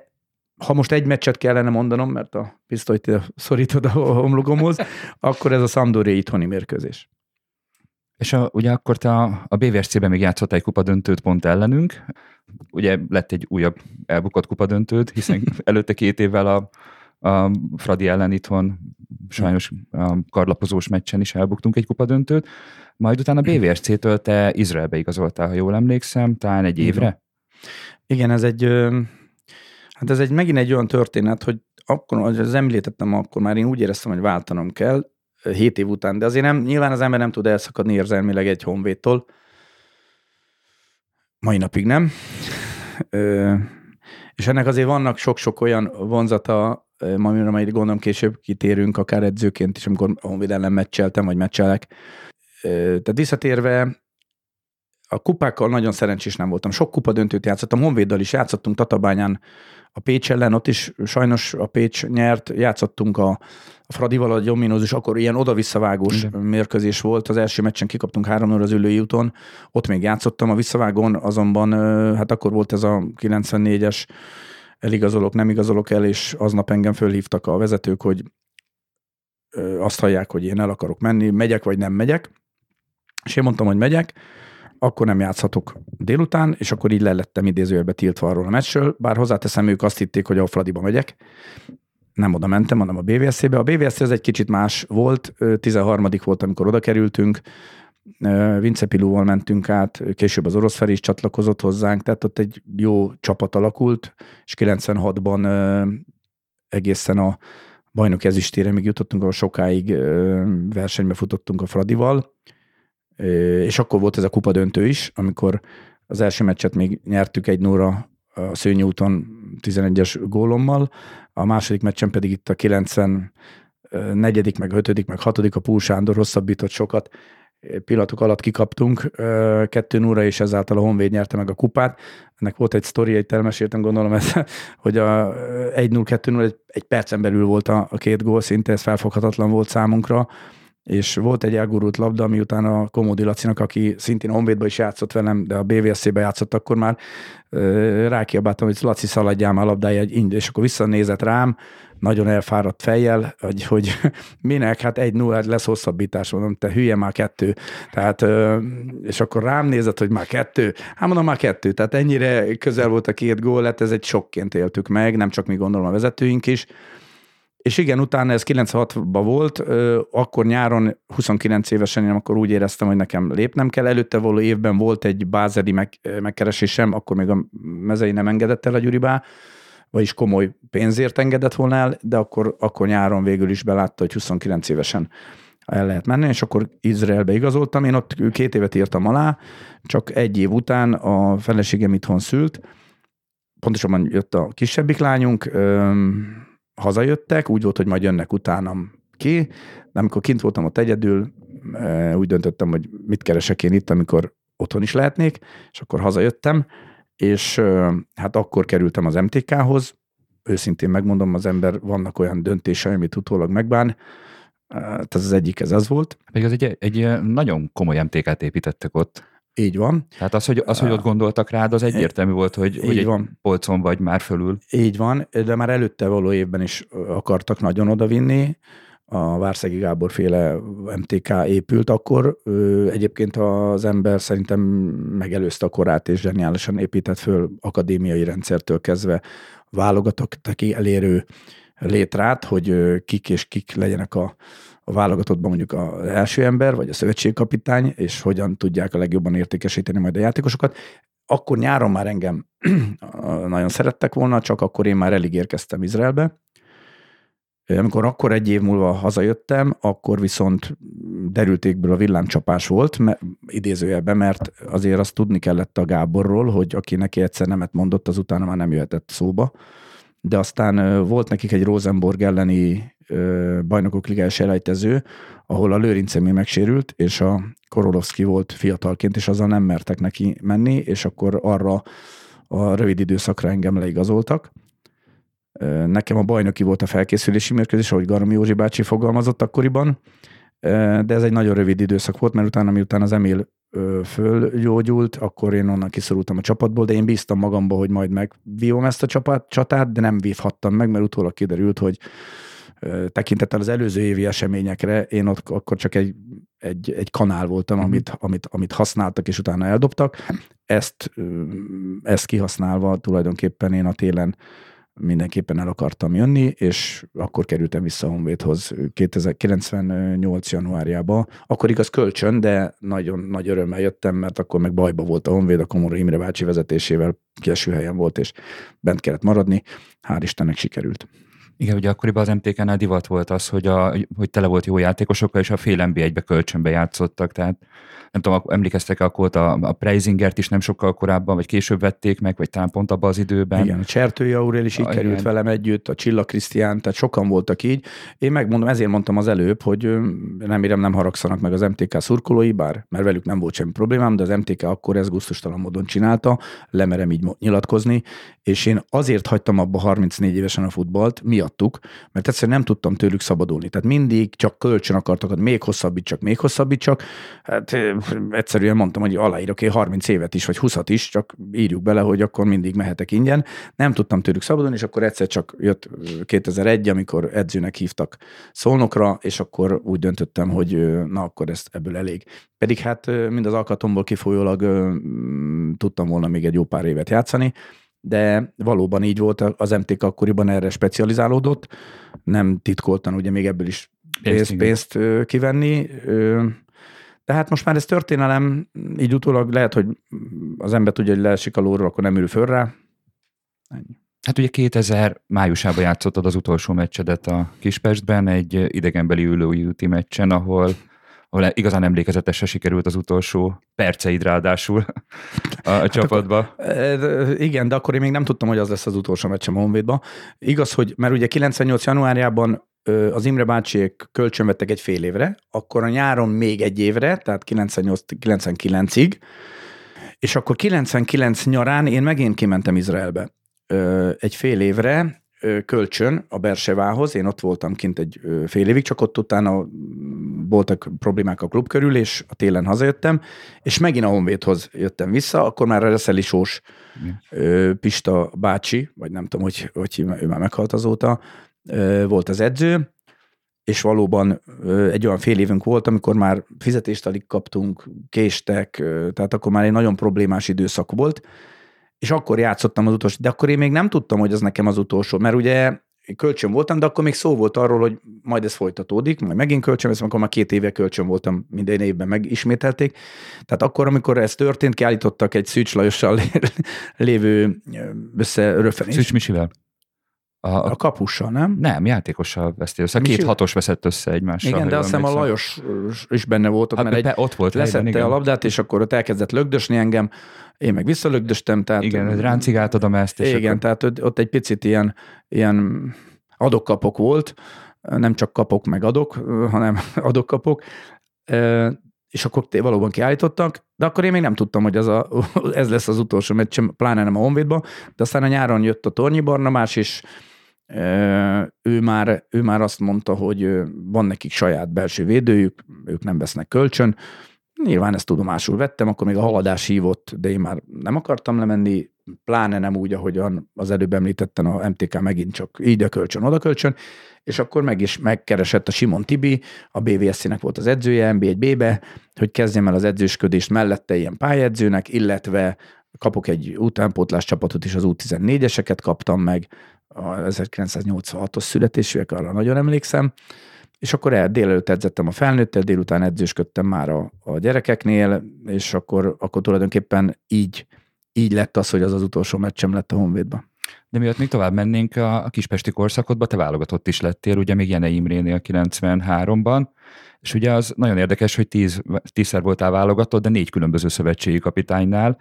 ha most egy meccset kellene mondanom, mert a pisztolyt szorítod a homlogomhoz, [laughs] akkor ez a Sampdoria itthoni mérkőzés. És a, ugye akkor te a, a BVSC-ben még játszottál egy kupadöntőt pont ellenünk. Ugye lett egy újabb elbukott kupadöntőt, hiszen [laughs] előtte két évvel a, a Fradi ellen itthon sajnos karlapozós meccsen is elbuktunk egy kupadöntőt. Majd utána BVSC-től te Izraelbe igazoltál, ha jól emlékszem, talán egy évre. Igen, ez egy, hát ez egy megint egy olyan történet, hogy akkor, ahogy az említettem, akkor már én úgy éreztem, hogy váltanom kell, ö, hét év után, de azért nem, nyilván az ember nem tud elszakadni érzelmileg egy honvédtól. Mai napig nem. Ö, és ennek azért vannak sok-sok olyan vonzata, amire majd gondolom később kitérünk, akár edzőként is, amikor Honvéd ellen meccseltem, vagy meccselek. Tehát visszatérve, a kupákkal nagyon szerencsés nem voltam. Sok kupa döntőt játszottam, Honvéddal is játszottunk Tatabányán a Pécs ellen, ott is sajnos a Pécs nyert, játszottunk a, a Fradival, a Gyominóz, akkor ilyen oda-visszavágós Igen. mérkőzés volt. Az első meccsen kikaptunk 3 0 az ülői úton, ott még játszottam, a visszavágón azonban, hát akkor volt ez a 94-es eligazolok, nem igazolok el, és aznap engem fölhívtak a vezetők, hogy azt hallják, hogy én el akarok menni, megyek vagy nem megyek. És én mondtam, hogy megyek, akkor nem játszhatok délután, és akkor így le lettem idézőjelbe tiltva arról a meccsről, bár hozzáteszem, ők azt hitték, hogy a Fradiba megyek. Nem oda mentem, hanem a BVSC-be. A BVSC az egy kicsit más volt, Ö, 13. volt, amikor oda kerültünk, Vince Pilúval mentünk át, később az orosz Feri is csatlakozott hozzánk, tehát ott egy jó csapat alakult, és 96-ban ö, egészen a bajnok ezüstére még jutottunk, ahol sokáig versenybe futottunk a Fradival, és akkor volt ez a kupa döntő is, amikor az első meccset még nyertük egy nóra a Szőnyi úton 11-es gólommal, a második meccsen pedig itt a 90 negyedik, meg ötödik, meg hatodik a Púl Sándor hosszabbított sokat, pillanatok alatt kikaptunk ö, kettő núra, és ezáltal a Honvéd nyerte meg a kupát. Ennek volt egy sztori, egy elmeséltem, gondolom, ez, [laughs] hogy a 1-0, 2-0 egy, egy percen belül volt a, a két gól, szinte ez felfoghatatlan volt számunkra, és volt egy elgurult labda, ami utána a Komódi Lacinak, aki szintén Honvédba is játszott velem, de a BVSC-be játszott akkor már, rákiabáltam, hogy Laci szaladjál már labdája, és akkor visszanézett rám, nagyon elfáradt fejjel, hogy, hogy [laughs] minek, hát egy nulla lesz hosszabbítás, mondom, te hülye már kettő. Tehát, és akkor rám nézett, hogy már kettő. Hát mondom, már kettő. Tehát ennyire közel volt a két gól, hát ez egy sokként éltük meg, nem csak mi gondolom a vezetőink is. És igen, utána ez 96-ban volt, akkor nyáron 29 évesen én akkor úgy éreztem, hogy nekem lépnem kell. Előtte való évben volt egy bázeli meg, megkeresésem, akkor még a mezei nem engedett el a Gyuribá, vagyis komoly pénzért engedett volna el, de akkor, akkor nyáron végül is belátta, hogy 29 évesen el lehet menni, és akkor Izraelbe igazoltam. Én ott két évet írtam alá, csak egy év után a feleségem itthon szült, pontosabban jött a kisebbik lányunk, hazajöttek, úgy volt, hogy majd jönnek utánam ki, de amikor kint voltam ott egyedül, ö, úgy döntöttem, hogy mit keresek én itt, amikor otthon is lehetnék, és akkor hazajöttem, és hát akkor kerültem az MTK-hoz, őszintén megmondom, az ember vannak olyan döntései, amit utólag megbán, tehát az egyik ez az volt. Pedig az egy, egy nagyon komoly MTK-t építettek ott. Így van, Tehát az, hogy, az, hogy ott gondoltak rád, az egyértelmű volt, hogy, Így hogy egy van. polcon vagy már fölül. így van, de már előtte való évben is akartak nagyon odavinni, a Várszegi Gábor féle MTK épült akkor. Egyébként az ember szerintem megelőzte a korát, és zseniálisan épített föl akadémiai rendszertől kezdve válogatottak elérő létrát, hogy kik és kik legyenek a, a válogatottban mondjuk az első ember, vagy a szövetségkapitány, és hogyan tudják a legjobban értékesíteni majd a játékosokat. akkor nyáron már engem [clears throat] nagyon szerettek volna, csak akkor én már elég érkeztem Izraelbe. Amikor akkor egy év múlva hazajöttem, akkor viszont derültékből a villámcsapás volt, me, idézőjelben, mert azért azt tudni kellett a Gáborról, hogy aki neki egyszer nemet mondott, az utána már nem jöhetett szóba. De aztán volt nekik egy Rosenborg elleni bajnokok ligája elejtező, ahol a Lőrincemi megsérült, és a Korolovski volt fiatalként, és azzal nem mertek neki menni, és akkor arra a rövid időszakra engem leigazoltak. Nekem a bajnoki volt a felkészülési mérkőzés, ahogy Garmi Józsi bácsi fogalmazott akkoriban, de ez egy nagyon rövid időszak volt, mert utána, miután az Emil fölgyógyult, akkor én onnan kiszorultam a csapatból, de én bíztam magamba, hogy majd megvívom ezt a csapat, csatát, de nem vívhattam meg, mert utólag kiderült, hogy tekintettel az előző évi eseményekre, én ott akkor csak egy, egy, egy kanál voltam, mm. amit, amit, amit használtak, és utána eldobtak. Ezt, ezt kihasználva tulajdonképpen én a télen mindenképpen el akartam jönni, és akkor kerültem vissza a Honvédhoz 2098. januárjába. Akkor igaz kölcsön, de nagyon nagy örömmel jöttem, mert akkor meg bajba volt a Honvéd, a Komoró Imre bácsi vezetésével kieső helyen volt, és bent kellett maradni. Hál' Istennek sikerült. Igen, ugye akkoriban az MTK-nál divat volt az, hogy, a, hogy tele volt jó játékosokkal, és a fél NB1-be kölcsönbe játszottak, tehát nem tudom, emlékeztek akkor a, a Preisingert is nem sokkal korábban, vagy később vették meg, vagy talán pont abban az időben. Igen, a Csertői Aurel is így a, került igen. velem együtt, a Csilla Krisztián, tehát sokan voltak így. Én megmondom, ezért mondtam az előbb, hogy nem érem, nem haragszanak meg az MTK szurkolói, bár mert velük nem volt semmi problémám, de az MTK akkor ez gusztustalan módon csinálta, lemerem így nyilatkozni, és én azért hagytam abba 34 évesen a futballt, miattuk, mert egyszerűen nem tudtam tőlük szabadulni. Tehát mindig csak kölcsön akartak, még hosszabbítsak, még hosszabbítsak. Hát egyszerűen mondtam, hogy aláírok én 30 évet is, vagy 20 is, csak írjuk bele, hogy akkor mindig mehetek ingyen. Nem tudtam tőlük szabadulni, és akkor egyszer csak jött 2001, amikor edzőnek hívtak szolnokra, és akkor úgy döntöttem, hogy na akkor ezt ebből elég. Pedig hát mind az alkatomból kifolyólag tudtam volna még egy jó pár évet játszani, de valóban így volt, az MTK akkoriban erre specializálódott, nem titkoltan ugye még ebből is pénzt, pénzt kivenni. Tehát most már ez történelem, így utólag lehet, hogy az ember tudja, hogy leesik a lóról, akkor nem ül föl rá. Ennyi. Hát ugye 2000 májusában játszottad az utolsó meccsedet a Kispestben, egy idegenbeli ülői úti meccsen, ahol ahol igazán emlékezetesen sikerült az utolsó perceid ráadásul [laughs] a, hát csapatba. Akkor, igen, de akkor én még nem tudtam, hogy az lesz az utolsó meccsem a Honvédba. Igaz, hogy mert ugye 98 januárjában az Imre bácsiék kölcsönvettek egy fél évre, akkor a nyáron még egy évre, tehát 98-99-ig, és akkor 99 nyarán én megint kimentem Izraelbe egy fél évre, kölcsön a Bersevához, én ott voltam kint egy fél évig, csak ott utána voltak problémák a klub körül, és a télen hazajöttem, és megint a Honvédhoz jöttem vissza, akkor már a Reszeli Sós Pista bácsi, vagy nem tudom, hogy, hogy ő már meghalt azóta, volt az edző, és valóban egy olyan fél évünk volt, amikor már fizetést alig kaptunk, késtek, tehát akkor már egy nagyon problémás időszak volt, és akkor játszottam az utolsó, de akkor én még nem tudtam, hogy az nekem az utolsó, mert ugye kölcsön voltam, de akkor még szó volt arról, hogy majd ez folytatódik, majd megint kölcsön veszem, akkor már két éve kölcsön voltam, minden évben megismételték. Tehát akkor, amikor ez történt, kiállítottak egy Szűcs Lajossal [laughs] lévő összeröfenés. Szűcs Misivel? A, a kapussal, nem? Nem, játékossal vesztél össze. Két hatos veszett össze egymással. Igen, de azt hiszem a Lajos is benne volt, hát, mert egy, ott volt leszette a labdát, és akkor ott elkezdett lögdösni engem, én meg visszalögdöstem. Tehát, igen, ráncigáltad ezt. És igen, akkor... tehát ott egy picit ilyen, ilyen adok-kapok volt, nem csak kapok meg adok, hanem [laughs] adok-kapok, és akkor valóban kiállítottak, de akkor én még nem tudtam, hogy ez, a, [laughs] ez lesz az utolsó meccs, pláne nem a Honvédba, de aztán a nyáron jött a Tornyi Barnabás, és ő már, ő már azt mondta, hogy van nekik saját belső védőjük, ők nem vesznek kölcsön. Nyilván ezt tudomásul vettem, akkor még a haladás hívott, de én már nem akartam lemenni, pláne nem úgy, ahogyan az előbb említettem, a MTK megint csak így a kölcsön, oda kölcsön, és akkor meg is megkeresett a Simon Tibi, a BVSC-nek volt az edzője, MB1B-be, hogy kezdjem el az edzősködést mellette ilyen pályedzőnek, illetve kapok egy utánpótlás csapatot is, az U14-eseket kaptam meg, a 1986-os születésűek, arra nagyon emlékszem, és akkor el, délelőtt edzettem a felnőttel, délután edzősködtem már a, a gyerekeknél, és akkor, akkor tulajdonképpen így így lett az, hogy az az utolsó meccsem lett a Honvédban. De miatt még tovább mennénk a, a kispesti korszakodba, te válogatott is lettél, ugye még Jene Imrénél 93-ban, és ugye az nagyon érdekes, hogy tíz, tízszer voltál válogatott, de négy különböző szövetségi kapitánynál,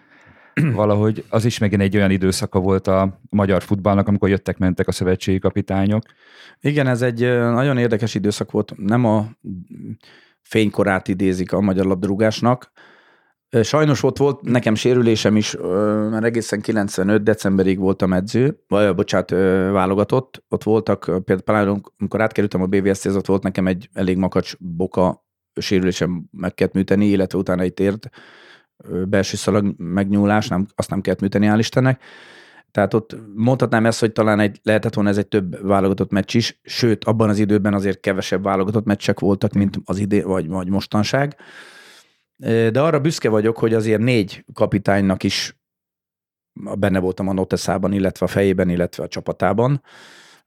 [clears throat] valahogy az is megint egy olyan időszaka volt a magyar futballnak, amikor jöttek-mentek a szövetségi kapitányok. Igen, ez egy nagyon érdekes időszak volt. Nem a fénykorát idézik a magyar labdarúgásnak. Sajnos ott volt nekem sérülésem is, mert egészen 95 decemberig voltam edző, vagy bocsánat, válogatott. Ott voltak, például amikor átkerültem a BVSZ-hez, ott volt nekem egy elég makacs boka sérülésem meg kellett műteni, illetve utána egy tért belső szalag megnyúlás, nem, azt nem kellett műteni, hál' Istennek. Tehát ott mondhatnám ezt, hogy talán egy, lehetett volna ez egy több válogatott meccs is, sőt, abban az időben azért kevesebb válogatott meccsek voltak, mint az idő, vagy, vagy mostanság. De arra büszke vagyok, hogy azért négy kapitánynak is benne voltam a noteszában, illetve a fejében, illetve a csapatában.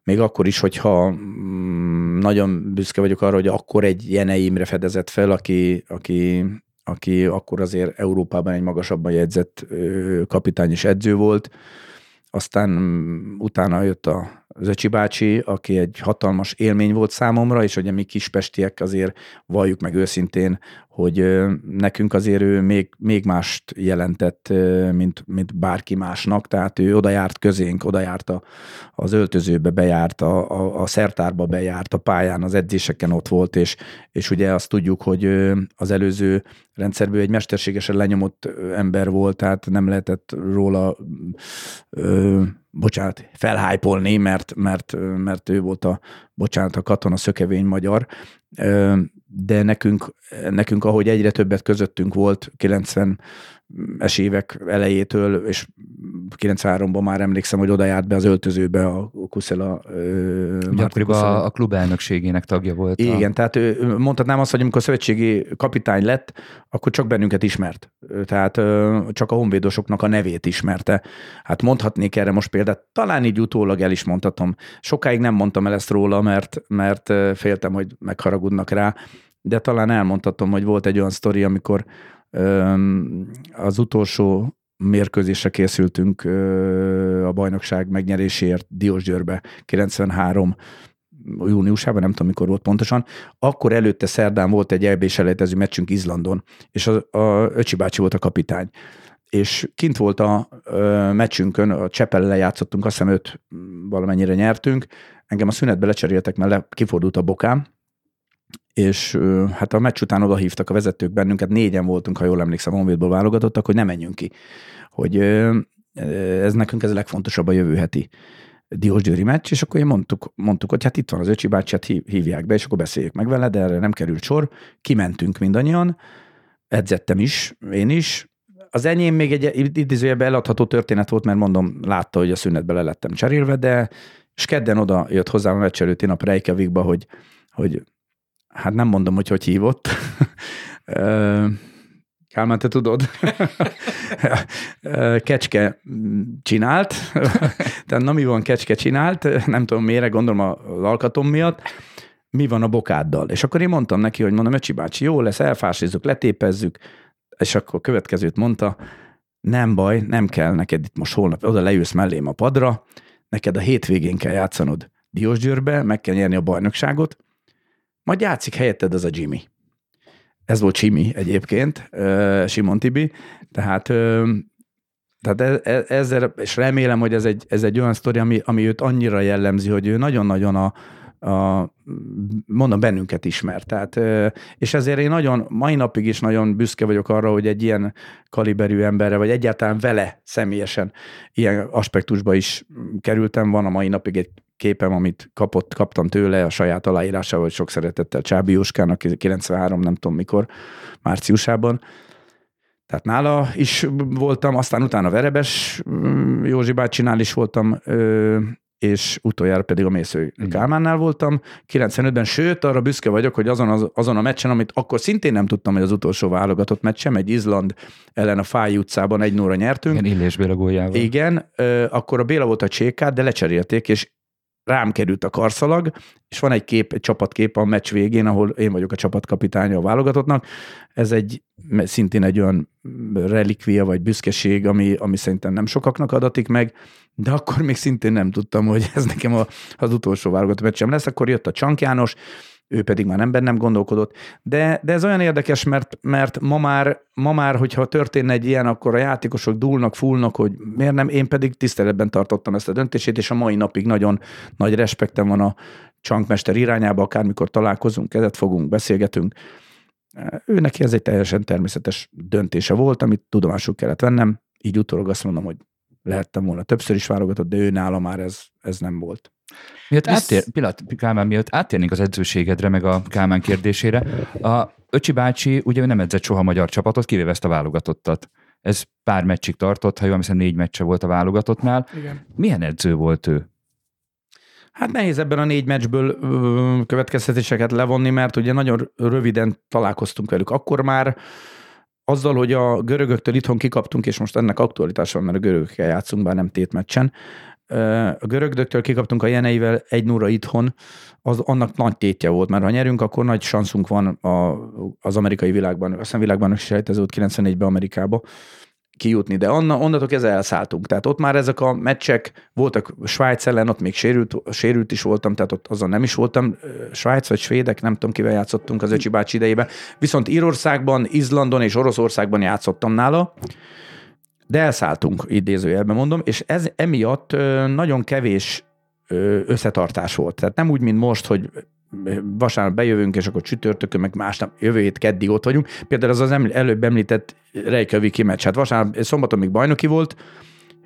Még akkor is, hogyha mm, nagyon büszke vagyok arra, hogy akkor egy Jene Imre fedezett fel, aki, aki, aki akkor azért Európában egy magasabban jegyzett kapitány és edző volt. Aztán mm, utána jött a Zöcsi bácsi, aki egy hatalmas élmény volt számomra, és ugye mi kispestiek azért valljuk meg őszintén, hogy nekünk azért ő még, még mást jelentett, mint, mint bárki másnak, tehát ő oda járt közénk, oda járt a, az öltözőbe, bejárt a, a, a szertárba, bejárt a pályán, az edzéseken ott volt, és, és ugye azt tudjuk, hogy az előző rendszerből egy mesterségesen lenyomott ember volt, tehát nem lehetett róla ö, bocsánat, felhájpolni, mert, mert, mert ő volt a, bocsánat, a katona szökevény magyar, de nekünk, nekünk, ahogy egyre többet közöttünk volt, 90-es évek elejétől, és 93-ban már emlékszem, hogy oda járt be az öltözőbe a Kuszela. Akkoriban a, a klub elnökségének tagja volt. Igen, a... tehát mondhatnám azt, hogy amikor szövetségi kapitány lett, akkor csak bennünket ismert. Tehát csak a honvédosoknak a nevét ismerte. Hát mondhatnék erre most példát, talán így utólag el is mondhatom. Sokáig nem mondtam el ezt róla, mert, mert féltem, hogy megharagudnak rá, de talán elmondhatom, hogy volt egy olyan sztori, amikor az utolsó mérkőzésre készültünk a bajnokság megnyeréséért Diósgyőrbe 93 júniusában, nem tudom mikor volt pontosan, akkor előtte szerdán volt egy EB selejtező meccsünk Izlandon, és a, a Öcsi bácsi volt a kapitány. És kint volt a ö, meccsünkön, a Csepellel játszottunk, azt hiszem öt valamennyire nyertünk, engem a szünetbe lecseréltek, mert le, kifordult a bokám, és hát a meccs után oda hívtak a vezetők bennünket, négyen voltunk, ha jól emlékszem, Honvédból válogatottak, hogy ne menjünk ki. Hogy ez nekünk ez a legfontosabb a jövő heti Diósgyőri meccs, és akkor én mondtuk, mondtuk, hogy hát itt van az öcsi bácsi, hát hívják be, és akkor beszéljük meg vele, de erre nem került sor. Kimentünk mindannyian, edzettem is, én is. Az enyém még egy idézőjebben eladható történet volt, mert mondom, látta, hogy a szünetbe le lettem cserélve, de és kedden oda jött hozzám a meccs előtti nap Reykjavikba, hogy, hogy hát nem mondom, hogy hogy hívott. [laughs] Kálmán, te tudod? kecske csinált, [laughs] tehát na mi van kecske csinált, nem tudom miért, gondolom az alkatom miatt, mi van a bokáddal? És akkor én mondtam neki, hogy mondom, Öcsi bácsi, jó lesz, elfásizzuk, letépezzük, és akkor következőt mondta, nem baj, nem kell neked itt most holnap, oda leülsz mellém a padra, neked a hétvégén kell játszanod Diósgyőrbe, meg kell nyerni a bajnokságot, majd játszik helyetted az a Jimmy. Ez volt Jimmy egyébként, Simon Tibi, tehát tehát e, e, ezzel, és remélem, hogy ez egy, ez egy olyan sztori, ami, ami őt annyira jellemzi, hogy ő nagyon-nagyon a, a, mondom, bennünket ismer. Tehát, és ezért én nagyon, mai napig is nagyon büszke vagyok arra, hogy egy ilyen kaliberű emberre, vagy egyáltalán vele személyesen ilyen aspektusba is kerültem. Van a mai napig egy képem, amit kapott, kaptam tőle a saját aláírásával, hogy sok szeretettel Csábi Jóskának, 93, nem tudom mikor, márciusában. Tehát nála is voltam, aztán utána Verebes mm, Józsi bácsinál is voltam, és utoljára pedig a Mésző Kálmánnál voltam, 95-ben, sőt, arra büszke vagyok, hogy azon, az, azon a meccsen, amit akkor szintén nem tudtam, hogy az utolsó válogatott meccsem, egy Izland ellen a Fáj utcában egy nóra nyertünk. Igen, Illés Béla góljával. Igen, akkor a Béla volt a csékát, de lecserélték, és rám került a karszalag, és van egy kép, egy csapatkép a meccs végén, ahol én vagyok a csapatkapitánya a válogatottnak. Ez egy szintén egy olyan relikvia vagy büszkeség, ami, ami szerintem nem sokaknak adatik meg, de akkor még szintén nem tudtam, hogy ez nekem a, az utolsó válogatott meccsem lesz. Akkor jött a Csank János, ő pedig már nem bennem gondolkodott. De, de ez olyan érdekes, mert, mert ma, már, ma már, hogyha történne egy ilyen, akkor a játékosok dúlnak, fullnak, hogy miért nem, én pedig tiszteletben tartottam ezt a döntését, és a mai napig nagyon nagy respektem van a csankmester irányába, akármikor találkozunk, kezet fogunk, beszélgetünk. Ő neki ez egy teljesen természetes döntése volt, amit tudomásul kellett vennem, így utólag azt mondom, hogy lehettem volna többször is válogatott, de ő nála már ez, ez nem volt. Miatt áttér, pillanat, Kálmán, miatt áttérnénk az edzőségedre, meg a Kálmán kérdésére. A Öcsi bácsi ugye nem edzett soha magyar csapatot, kivéve ezt a válogatottat. Ez pár meccsig tartott, ha jól hiszem négy meccse volt a válogatottnál. Igen. Milyen edző volt ő? Hát nehéz ebben a négy meccsből következtetéseket levonni, mert ugye nagyon röviden találkoztunk velük. Akkor már azzal, hogy a görögöktől itthon kikaptunk, és most ennek aktualitása van, mert a görögökkel játszunk, bár nem tétmeccsen, a görögöktől kikaptunk a jeneivel egy núra itthon, az annak nagy tétje volt, mert ha nyerünk, akkor nagy sanszunk van a, az amerikai világban, aztán világban is sejtező 94-ben Amerikába kijutni, de onna, onnantól kezdve elszálltunk. Tehát ott már ezek a meccsek voltak Svájc ellen, ott még sérült, sérült is voltam, tehát ott azon nem is voltam. Svájc vagy svédek, nem tudom kivel játszottunk az Öcsi bácsi idejében. Viszont Írországban, Izlandon és Oroszországban játszottam nála, de elszálltunk, idézőjelben mondom, és ez emiatt nagyon kevés összetartás volt. Tehát nem úgy, mint most, hogy vasárnap bejövünk, és akkor csütörtökön, meg másnap jövő hét keddig ott vagyunk. Például az az előbb említett Reykjaviki meccs. Hát vasárnap, szombaton még bajnoki volt,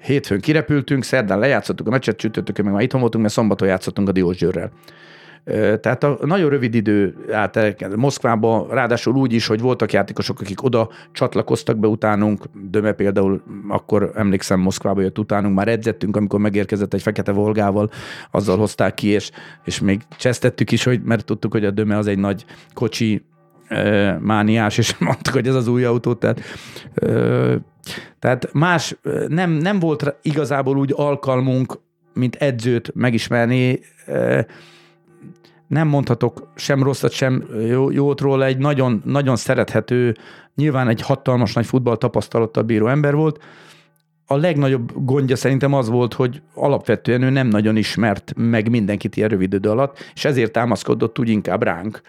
hétfőn kirepültünk, szerdán lejátszottuk a meccset, csütörtökön meg már itthon voltunk, mert szombaton játszottunk a Diósgyőrrel. Tehát a nagyon rövid idő állt el Moszkvába, ráadásul úgy is, hogy voltak játékosok, akik oda csatlakoztak be utánunk, Döme például akkor emlékszem Moszkvába jött utánunk, már edzettünk, amikor megérkezett egy fekete volgával, azzal hozták ki, és, és még csesztettük is, hogy, mert tudtuk, hogy a Döme az egy nagy kocsi mániás, és [laughs] mondtuk, hogy ez az új autó, tehát, tehát más, nem, nem volt igazából úgy alkalmunk, mint edzőt megismerni, nem mondhatok sem rosszat, sem jó, jót róla, egy nagyon, nagyon szerethető, nyilván egy hatalmas nagy futball tapasztalattal bíró ember volt. A legnagyobb gondja szerintem az volt, hogy alapvetően ő nem nagyon ismert meg mindenkit ilyen rövid idő alatt, és ezért támaszkodott úgy inkább ránk,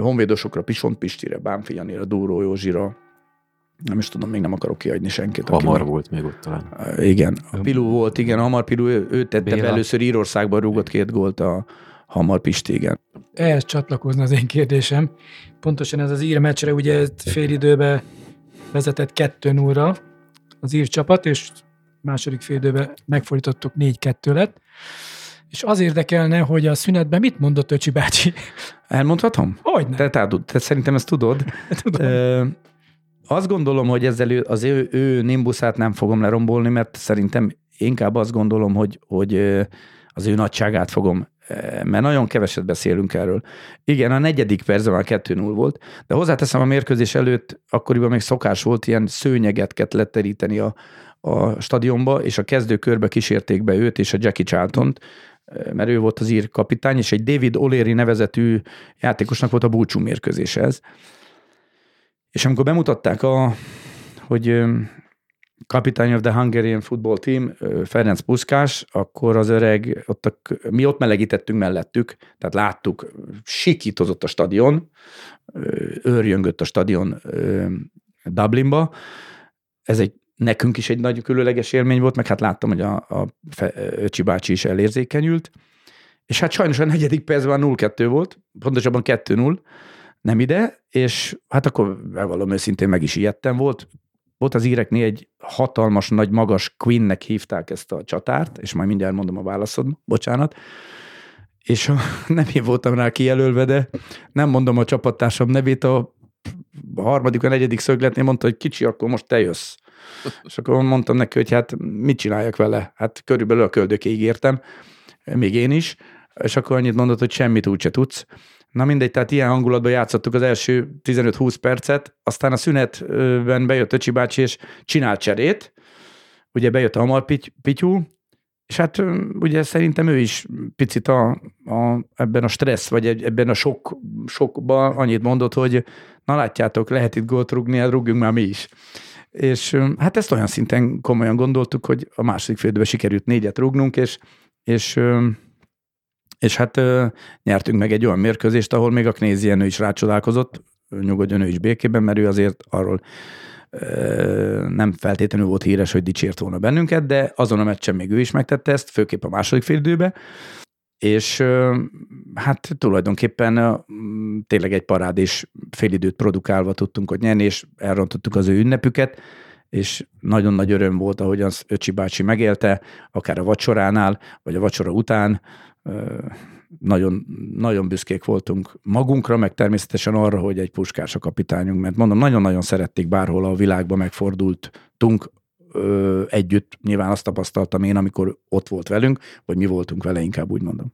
honvédosokra, Pisont Pistire, Bánfi Janira, Dúró Józsira, nem is tudom, még nem akarok kiadni senkit. Hamar aki volt még ott talán. Igen, a Pilu volt, igen, Hamar Pilu, ő, ő tette be először Írországban, rúgott két gólt a, hamar Pisti, igen. Ehhez csatlakozna az én kérdésem. Pontosan ez az ír meccsre ugye fél időbe vezetett 2 0 az ír csapat, és második fél időben megfordítottuk 4-2 lett. És az érdekelne, hogy a szünetben mit mondott Öcsi bácsi? Elmondhatom? Hogyne. Te, te, te szerintem ezt tudod. [laughs] Tudom. Ö, azt gondolom, hogy ezzel ő, az ő, ő nimbuszát nem fogom lerombolni, mert szerintem inkább azt gondolom, hogy, hogy az ő nagyságát fogom mert nagyon keveset beszélünk erről. Igen, a negyedik percben már 2-0 volt, de hozzáteszem a mérkőzés előtt, akkoriban még szokás volt ilyen szőnyeget leteríteni a, a stadionba, és a kezdő körbe kísérték be őt és a Jackie charlton mert ő volt az ír kapitány, és egy David O'Leary nevezetű játékosnak volt a búcsú mérkőzés ez. És amikor bemutatták, a, hogy kapitány of the Hungarian Football Team, Ferenc Puskás, akkor az öreg, ott a, mi ott melegítettünk mellettük, tehát láttuk, sikítozott a stadion, őrjöngött a stadion Dublinba. Ez egy nekünk is egy nagy különleges élmény volt, meg hát láttam, hogy a, a Öcsi bácsi is elérzékenyült. És hát sajnos a negyedik percben 0-2 volt, pontosabban 2-0, nem ide, és hát akkor bevallom őszintén meg is ijedtem volt, volt az íreknél egy hatalmas, nagy, magas Queennek hívták ezt a csatárt, és majd mindjárt mondom a válaszod, bocsánat, és [laughs] nem én voltam rá kijelölve, de nem mondom a csapattársam nevét, a harmadik, a negyedik szögletnél mondta, hogy kicsi, akkor most te jössz. És akkor mondtam neki, hogy hát mit csináljak vele? Hát körülbelül a köldökéig értem, még én is, és akkor annyit mondott, hogy semmit úgyse tudsz. Na mindegy, tehát ilyen hangulatban játszottuk az első 15-20 percet, aztán a szünetben bejött Öcsi bácsi, és csinált cserét. Ugye bejött a Hamar Pityú, és hát ugye szerintem ő is picit a, a, ebben a stressz, vagy ebben a sok, sokban annyit mondott, hogy na látjátok, lehet itt gólt rúgni, hát rúgjunk már mi is. És hát ezt olyan szinten komolyan gondoltuk, hogy a második félidőben sikerült négyet rúgnunk, és, és, és hát nyertünk meg egy olyan mérkőzést, ahol még a Knézienő is rácsodálkozott, nyugodjon ő is békében, mert ő azért arról nem feltétlenül volt híres, hogy dicsért volna bennünket, de azon a meccsen még ő is megtette ezt, főképp a második félidőbe, és hát tulajdonképpen tényleg egy parádés félidőt produkálva tudtunk ott nyerni, és elrontottuk az ő ünnepüket, és nagyon nagy öröm volt, ahogy az Öcsi bácsi megélte, akár a vacsoránál, vagy a vacsora után, nagyon, nagyon büszkék voltunk magunkra, meg természetesen arra, hogy egy puskás a kapitányunk, mert mondom, nagyon-nagyon szerették bárhol a világban megfordultunk ö, együtt. Nyilván azt tapasztaltam én, amikor ott volt velünk, vagy mi voltunk vele, inkább úgy mondom.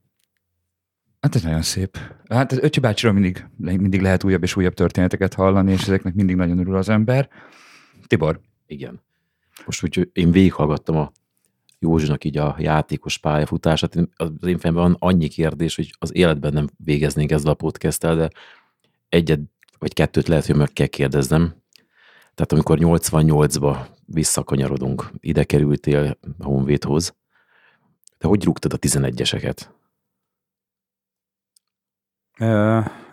Hát ez nagyon szép. Hát az Öcsi bácsiról mindig, mindig lehet újabb és újabb történeteket hallani, és ezeknek mindig nagyon örül az ember. Tibor. Igen. Most úgy, én végighallgattam a Józsinak így a játékos pályafutását. Az én fejemben van annyi kérdés, hogy az életben nem végeznénk ezzel a podcasttel, de egyet vagy kettőt lehet, hogy meg kell kérdeznem. Tehát amikor 88-ba visszakanyarodunk, ide kerültél Honvédhoz, de hogy rúgtad a 11-eseket?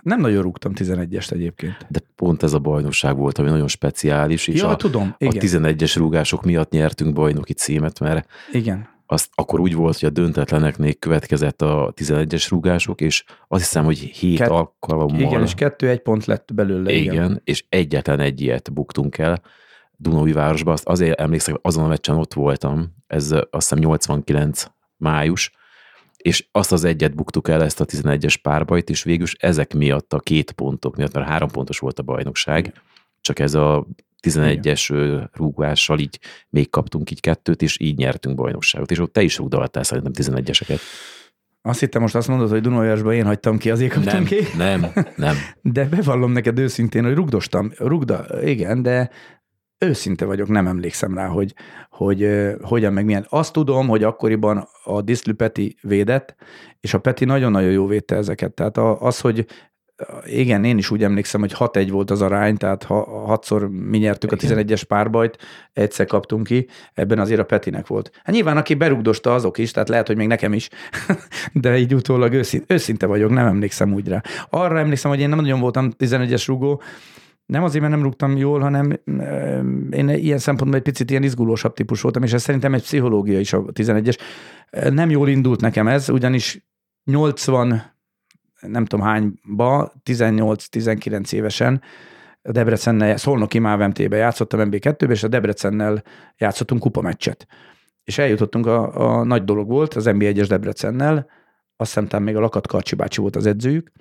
Nem nagyon rúgtam 11-est egyébként. De pont ez a bajnokság volt, ami nagyon speciális, és ja, a, tudom, igen. a 11-es rúgások miatt nyertünk bajnoki címet, mert igen. azt akkor úgy volt, hogy a döntetleneknél következett a 11-es rúgások, és azt hiszem, hogy 7 Ket, alkalommal... Igen, és kettő egy pont lett belőle. Igen, igen. és egyetlen egy ilyet buktunk el Dunói városba, azt azért emlékszem, azon a meccsen ott voltam, ez azt hiszem 89 május, és azt az egyet buktuk el, ezt a 11-es párbajt, és végül ezek miatt a két pontok miatt, mert három pontos volt a bajnokság, csak ez a 11-es rúgással így még kaptunk így kettőt, és így nyertünk bajnokságot. És ott te is rúgdaltál szerintem 11-eseket. Azt hittem most azt mondod, hogy Dunajásban én hagytam ki, azért kaptam nem, ki. Nem, nem. [laughs] De bevallom neked őszintén, hogy rugdostam, rugda, igen, de őszinte vagyok, nem emlékszem rá, hogy, hogy hogyan meg milyen. Azt tudom, hogy akkoriban a Diszlü Peti védett, és a Peti nagyon-nagyon jó védte ezeket. Tehát az, hogy igen, én is úgy emlékszem, hogy 6-1 volt az arány, tehát ha hatszor mi nyertük a 11-es párbajt, egyszer kaptunk ki, ebben azért a Petinek volt. Hát nyilván, aki berugdosta azok is, tehát lehet, hogy még nekem is, [laughs] de így utólag őszinte, őszinte vagyok, nem emlékszem úgy rá. Arra emlékszem, hogy én nem nagyon voltam 11-es rugó, nem azért, mert nem rúgtam jól, hanem én ilyen szempontból egy picit ilyen izgulósabb típus voltam, és ez szerintem egy pszichológia is a 11-es. Nem jól indult nekem ez, ugyanis 80, nem tudom hányba, 18-19 évesen Debrecennel, Szolnoki Máv MT-be játszottam MB2-be, és a Debrecennel játszottunk kupameccset. És eljutottunk, a, a nagy dolog volt az MB1-es Debrecennel, azt hiszem még a Lakat Karcsi bácsi volt az edzőjük,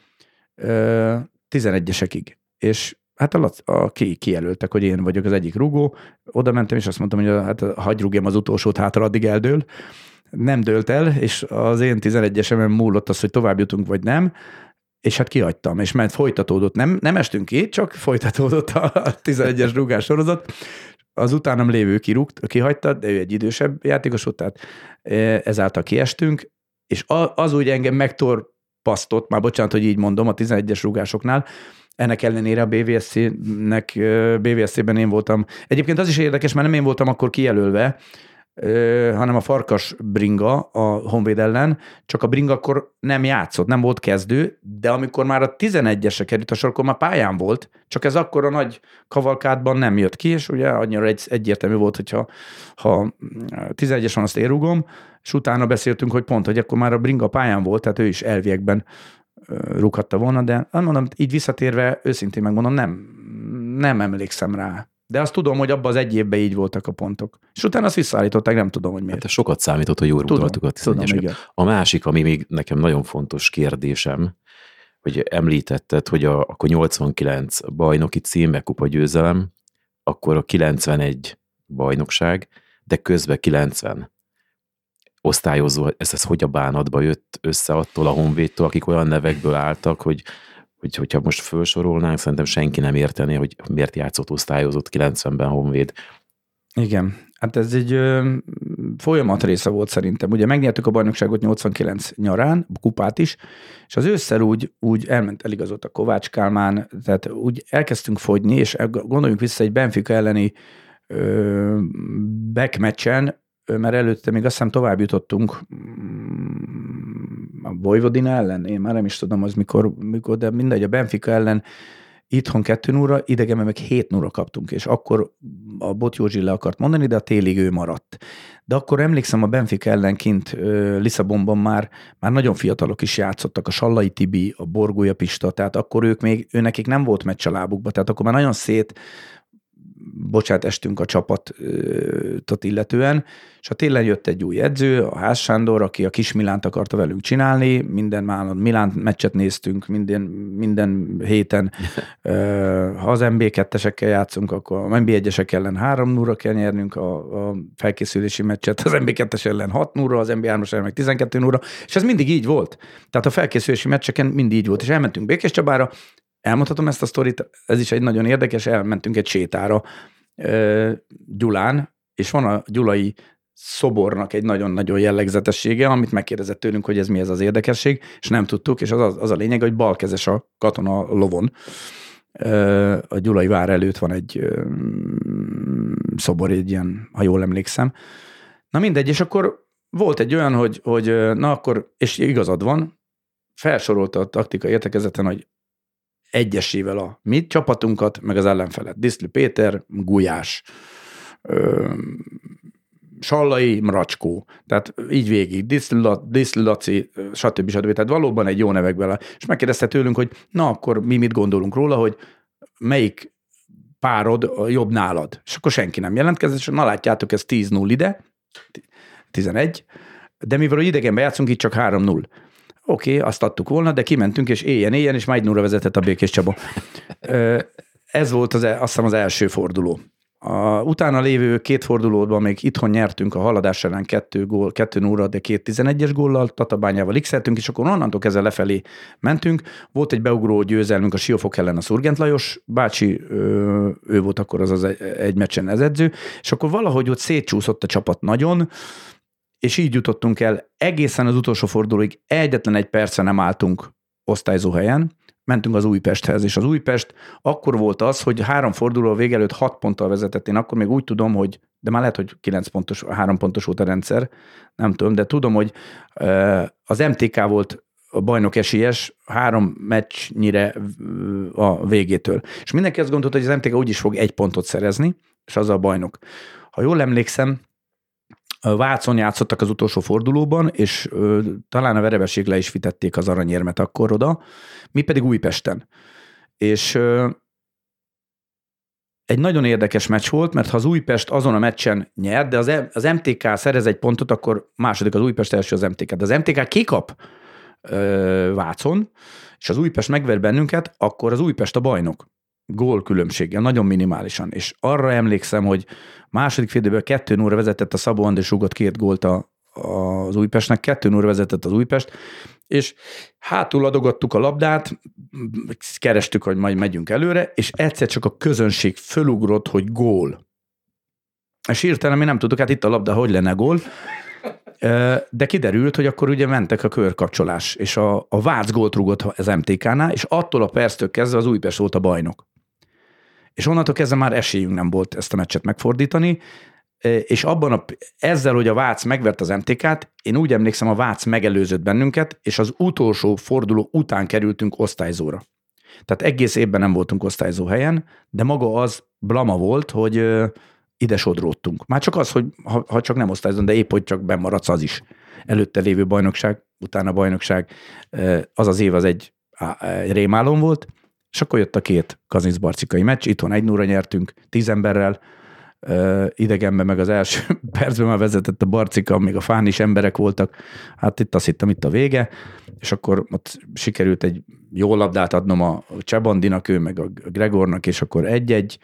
11-esekig. És hát a, a ki, kijelöltek, hogy én vagyok az egyik rugó. Oda mentem, és azt mondtam, hogy hát hagyj rúgjam az utolsót, hátra addig eldől. Nem dőlt el, és az én 11-esemen múlott az, hogy tovább jutunk, vagy nem, és hát kihagytam, és mert folytatódott. Nem, nem estünk ki, csak folytatódott a 11-es rúgás sorozat. Az utánam lévő kirúgt, kihagyta, de ő egy idősebb játékos volt, tehát e, ezáltal kiestünk, és az úgy engem megtorpasztott, már bocsánat, hogy így mondom, a 11-es rúgásoknál, ennek ellenére a BVSC-nek, BVSC-ben én voltam. Egyébként az is érdekes, mert nem én voltam akkor kijelölve, hanem a Farkas Bringa a Honvéd ellen, csak a Bringa akkor nem játszott, nem volt kezdő, de amikor már a 11-esre került a sor, akkor már pályán volt, csak ez akkor a nagy kavalkádban nem jött ki, és ugye annyira egy, egyértelmű volt, hogyha ha 11-es van, azt érugom, és utána beszéltünk, hogy pont, hogy akkor már a Bringa pályán volt, tehát ő is elviekben rúghatta volna, de mondom, így visszatérve, őszintén megmondom, nem, nem emlékszem rá. De azt tudom, hogy abban az egy évben így voltak a pontok. És utána azt visszaállították, nem tudom, hogy miért. Hát sokat számított, hogy jól rúgdaltuk a tudom, A másik, ami még nekem nagyon fontos kérdésem, hogy említetted, hogy a, akkor 89 bajnoki cím, meg kupa győzelem, akkor a 91 bajnokság, de közben 90 osztályozó, ez, ez hogy a bánatba jött össze attól a honvédtől, akik olyan nevekből álltak, hogy, hogy hogyha most felsorolnánk, szerintem senki nem értené, hogy miért játszott osztályozott 90-ben honvéd. Igen, hát ez egy ö, folyamat része volt szerintem. Ugye megnyertük a bajnokságot 89 nyarán, kupát is, és az ősszel úgy, úgy elment, eligazolt a Kovács Kálmán, tehát úgy elkezdtünk fogyni, és gondoljunk vissza egy Benfica elleni backmatchen, mert előtte még azt hiszem tovább jutottunk mm, a Vojvodina ellen, én már nem is tudom, az mikor, mikor de mindegy, a Benfica ellen itthon 2 0 idegenben meg 7 0 kaptunk, és akkor a Bot Józsi le akart mondani, de a télig ő maradt. De akkor emlékszem, a Benfica ellen kint Lisszabonban már, már nagyon fiatalok is játszottak, a Sallai Tibi, a Borgója Pista, tehát akkor ők még, ő nekik nem volt meccs a lábukba, tehát akkor már nagyon szét bocsát, estünk a csapatot illetően, és a télen jött egy új edző, a Ház Sándor, aki a kis Milánt akarta velünk csinálni, minden Milán meccset néztünk minden, minden héten. ha az MB2-esekkel játszunk, akkor a MB1-esek ellen 3 0 kell nyernünk a, a felkészülési meccset, az MB2-es ellen 6 0 az MB3-as ellen meg 12 0 és ez mindig így volt. Tehát a felkészülési meccseken mindig így volt, és elmentünk Békés Csabára, Elmondhatom ezt a sztorit, ez is egy nagyon érdekes, elmentünk egy sétára Gyulán, és van a gyulai szobornak egy nagyon-nagyon jellegzetessége, amit megkérdezett tőlünk, hogy ez mi ez az érdekesség, és nem tudtuk, és az, az a lényeg, hogy balkezes a katona lovon. A Gyulai vár előtt van egy szobor, egy ilyen, ha jól emlékszem. Na mindegy, és akkor volt egy olyan, hogy, hogy na akkor, és igazad van, felsorolta a taktika értekezeten, hogy egyesével a mi csapatunkat, meg az ellenfelet. Diszli Péter, Gulyás, ö, Sallai, Mracskó. Tehát így végig, Diszli, Laci, stb. stb. Tehát valóban egy jó nevek bele. És megkérdezte tőlünk, hogy na akkor mi mit gondolunk róla, hogy melyik párod jobb nálad. És akkor senki nem jelentkezett, és na látjátok, ez 10-0 ide, 11, de mivel idegenben játszunk, itt csak 3-0. Oké, okay, azt adtuk volna, de kimentünk, és éljen-éljen, és majd 1 vezetett a Békés Csaba. Ez volt az, e, azt hiszem az első forduló. A utána lévő két fordulóban még itthon nyertünk a haladás ellen kettő gól, kettő nóra, de két 11-es góllal, Tatabányával x és akkor onnantól kezdve lefelé mentünk. Volt egy beugró győzelmünk a Siófok ellen a Szurgent Lajos bácsi, ő volt akkor az, az egy meccsen ez edző, és akkor valahogy ott szétcsúszott a csapat nagyon, és így jutottunk el egészen az utolsó fordulóig, egyetlen egy perce nem álltunk osztályzó helyen, mentünk az Újpesthez, és az Újpest akkor volt az, hogy három forduló a vége előtt hat ponttal vezetett. Én akkor még úgy tudom, hogy, de már lehet, hogy kilenc pontos, három pontos volt a rendszer, nem tudom, de tudom, hogy az MTK volt a bajnok esélyes három meccsnyire a végétől. És mindenki azt gondolta, hogy az MTK úgyis fog egy pontot szerezni, és az a bajnok. Ha jól emlékszem, Vácon játszottak az utolsó fordulóban, és ö, talán a verebeség le is vitették az aranyérmet akkor oda, mi pedig Újpesten. És ö, egy nagyon érdekes meccs volt, mert ha az Újpest azon a meccsen nyert, de az, az MTK szerez egy pontot, akkor második az Újpest, első az MTK. De az MTK kikap ö, Vácon, és az Újpest megver bennünket, akkor az Újpest a bajnok gól különbséggel, nagyon minimálisan. És arra emlékszem, hogy második félidőből kettő óra vezetett a Szabó Andrés ugat két gólt a, az Újpestnek, kettő óra vezetett az Újpest, és hátul adogattuk a labdát, kerestük, hogy majd megyünk előre, és egyszer csak a közönség fölugrott, hogy gól. És hirtelen mi nem tudtuk, hát itt a labda, hogy lenne gól, de kiderült, hogy akkor ugye mentek a körkapcsolás, és a, a Vác gólt rúgott az MTK-nál, és attól a perctől kezdve az Újpest volt a bajnok. És onnantól kezdve már esélyünk nem volt ezt a meccset megfordítani, és abban a, ezzel, hogy a Vác megvert az MTK-t, én úgy emlékszem, a Vác megelőzött bennünket, és az utolsó forduló után kerültünk osztályzóra. Tehát egész évben nem voltunk osztályzó helyen, de maga az blama volt, hogy ide sodródtunk. Már csak az, hogy ha, ha csak nem osztályzom, de épp, hogy csak bemaradsz az is. Előtte lévő bajnokság, utána bajnokság, az az év az egy, egy rémálom volt, és akkor jött a két Kazinc-Barcikai meccs, itthon egy núra nyertünk, tíz emberrel, idegenben meg az első [laughs] percben már vezetett a Barcika, még a fán is emberek voltak, hát itt azt hittem, itt a vége, és akkor ott sikerült egy jó labdát adnom a Csebandinak, ő meg a Gregornak, és akkor egy-egy,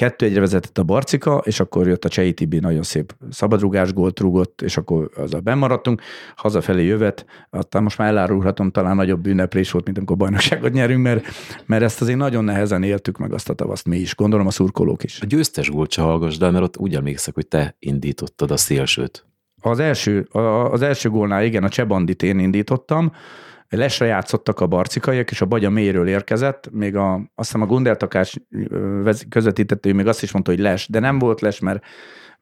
kettő egyre vezetett a Barcika, és akkor jött a Csei Tibi, nagyon szép szabadrugás gólt rúgott, és akkor az a bemaradtunk, hazafelé jövet, aztán most már elárulhatom, talán nagyobb ünneplés volt, mint amikor bajnokságot nyerünk, mert, mert ezt azért nagyon nehezen éltük meg azt a tavaszt mi is, gondolom a szurkolók is. A győztes gólt se hallgass, de mert ott úgy emlékszek, hogy te indítottad a szélsőt. Az első, az első gólnál igen, a Csebandit én indítottam, lesre játszottak a barcikaiak, és a bagya mélyről érkezett, még a, azt hiszem a Gundeltakás közvetítető még azt is mondta, hogy les, de nem volt les, mert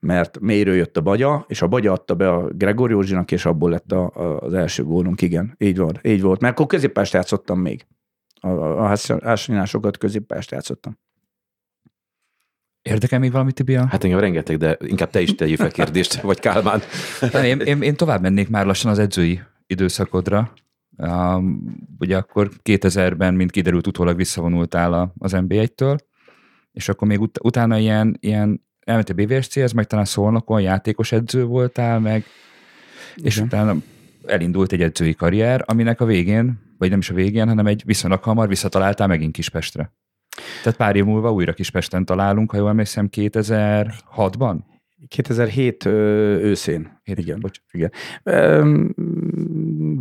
mert mélyről jött a bagya, és a bagya adta be a Gregor Józsinak, és abból lett a, a, az első gólunk, igen. Így volt, így volt. Mert akkor középpást játszottam még. A, a, a hásanyásokat középpást játszottam. Érdekel még valamit, Tibia? Hát engem rengeteg, de inkább te is tegyél fel kérdést, vagy Kálmán. én, én, én, tovább mennék már lassan az edzői időszakodra. Ugye akkor 2000-ben, mint kiderült, utólag visszavonultál az NB1-től, és akkor még ut- utána ilyen, ilyen elmentél BVSC-hez, meg talán Szolnokon játékos edző voltál, meg Igen. és utána elindult egy edzői karrier, aminek a végén, vagy nem is a végén, hanem egy viszonylag hamar visszataláltál megint Kispestre. Tehát pár év múlva újra Kispesten találunk, ha jól emlékszem, 2006-ban? 2007 őszén. Igen. Bocs. igen.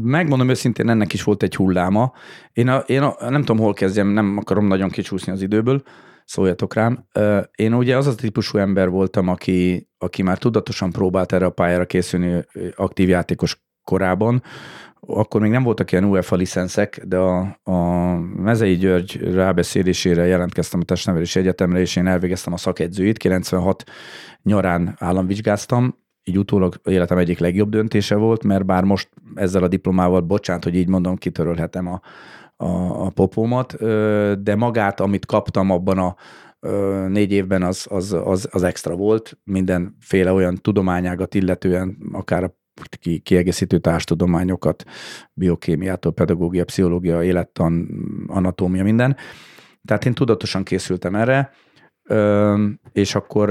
Megmondom őszintén, ennek is volt egy hulláma. Én, a, én a, nem tudom, hol kezdjem, nem akarom nagyon kicsúszni az időből, szóljatok rám. Én ugye az a típusú ember voltam, aki, aki már tudatosan próbált erre a pályára készülni aktív játékos korában, akkor még nem voltak ilyen UEFA licenszek, de a, a Mezei György rábeszélésére jelentkeztem a testnevelési egyetemre, és én elvégeztem a szakedzőit. 96 nyarán államvizsgáztam, így utólag életem egyik legjobb döntése volt, mert bár most ezzel a diplomával, bocsánat, hogy így mondom, kitörölhetem a, a, a popómat, de magát, amit kaptam abban a négy évben az, az, az, az extra volt, mindenféle olyan tudományágat illetően, akár a kiegészítő társtudományokat, biokémiától, pedagógia, pszichológia, élettan, anatómia, minden. Tehát én tudatosan készültem erre, és akkor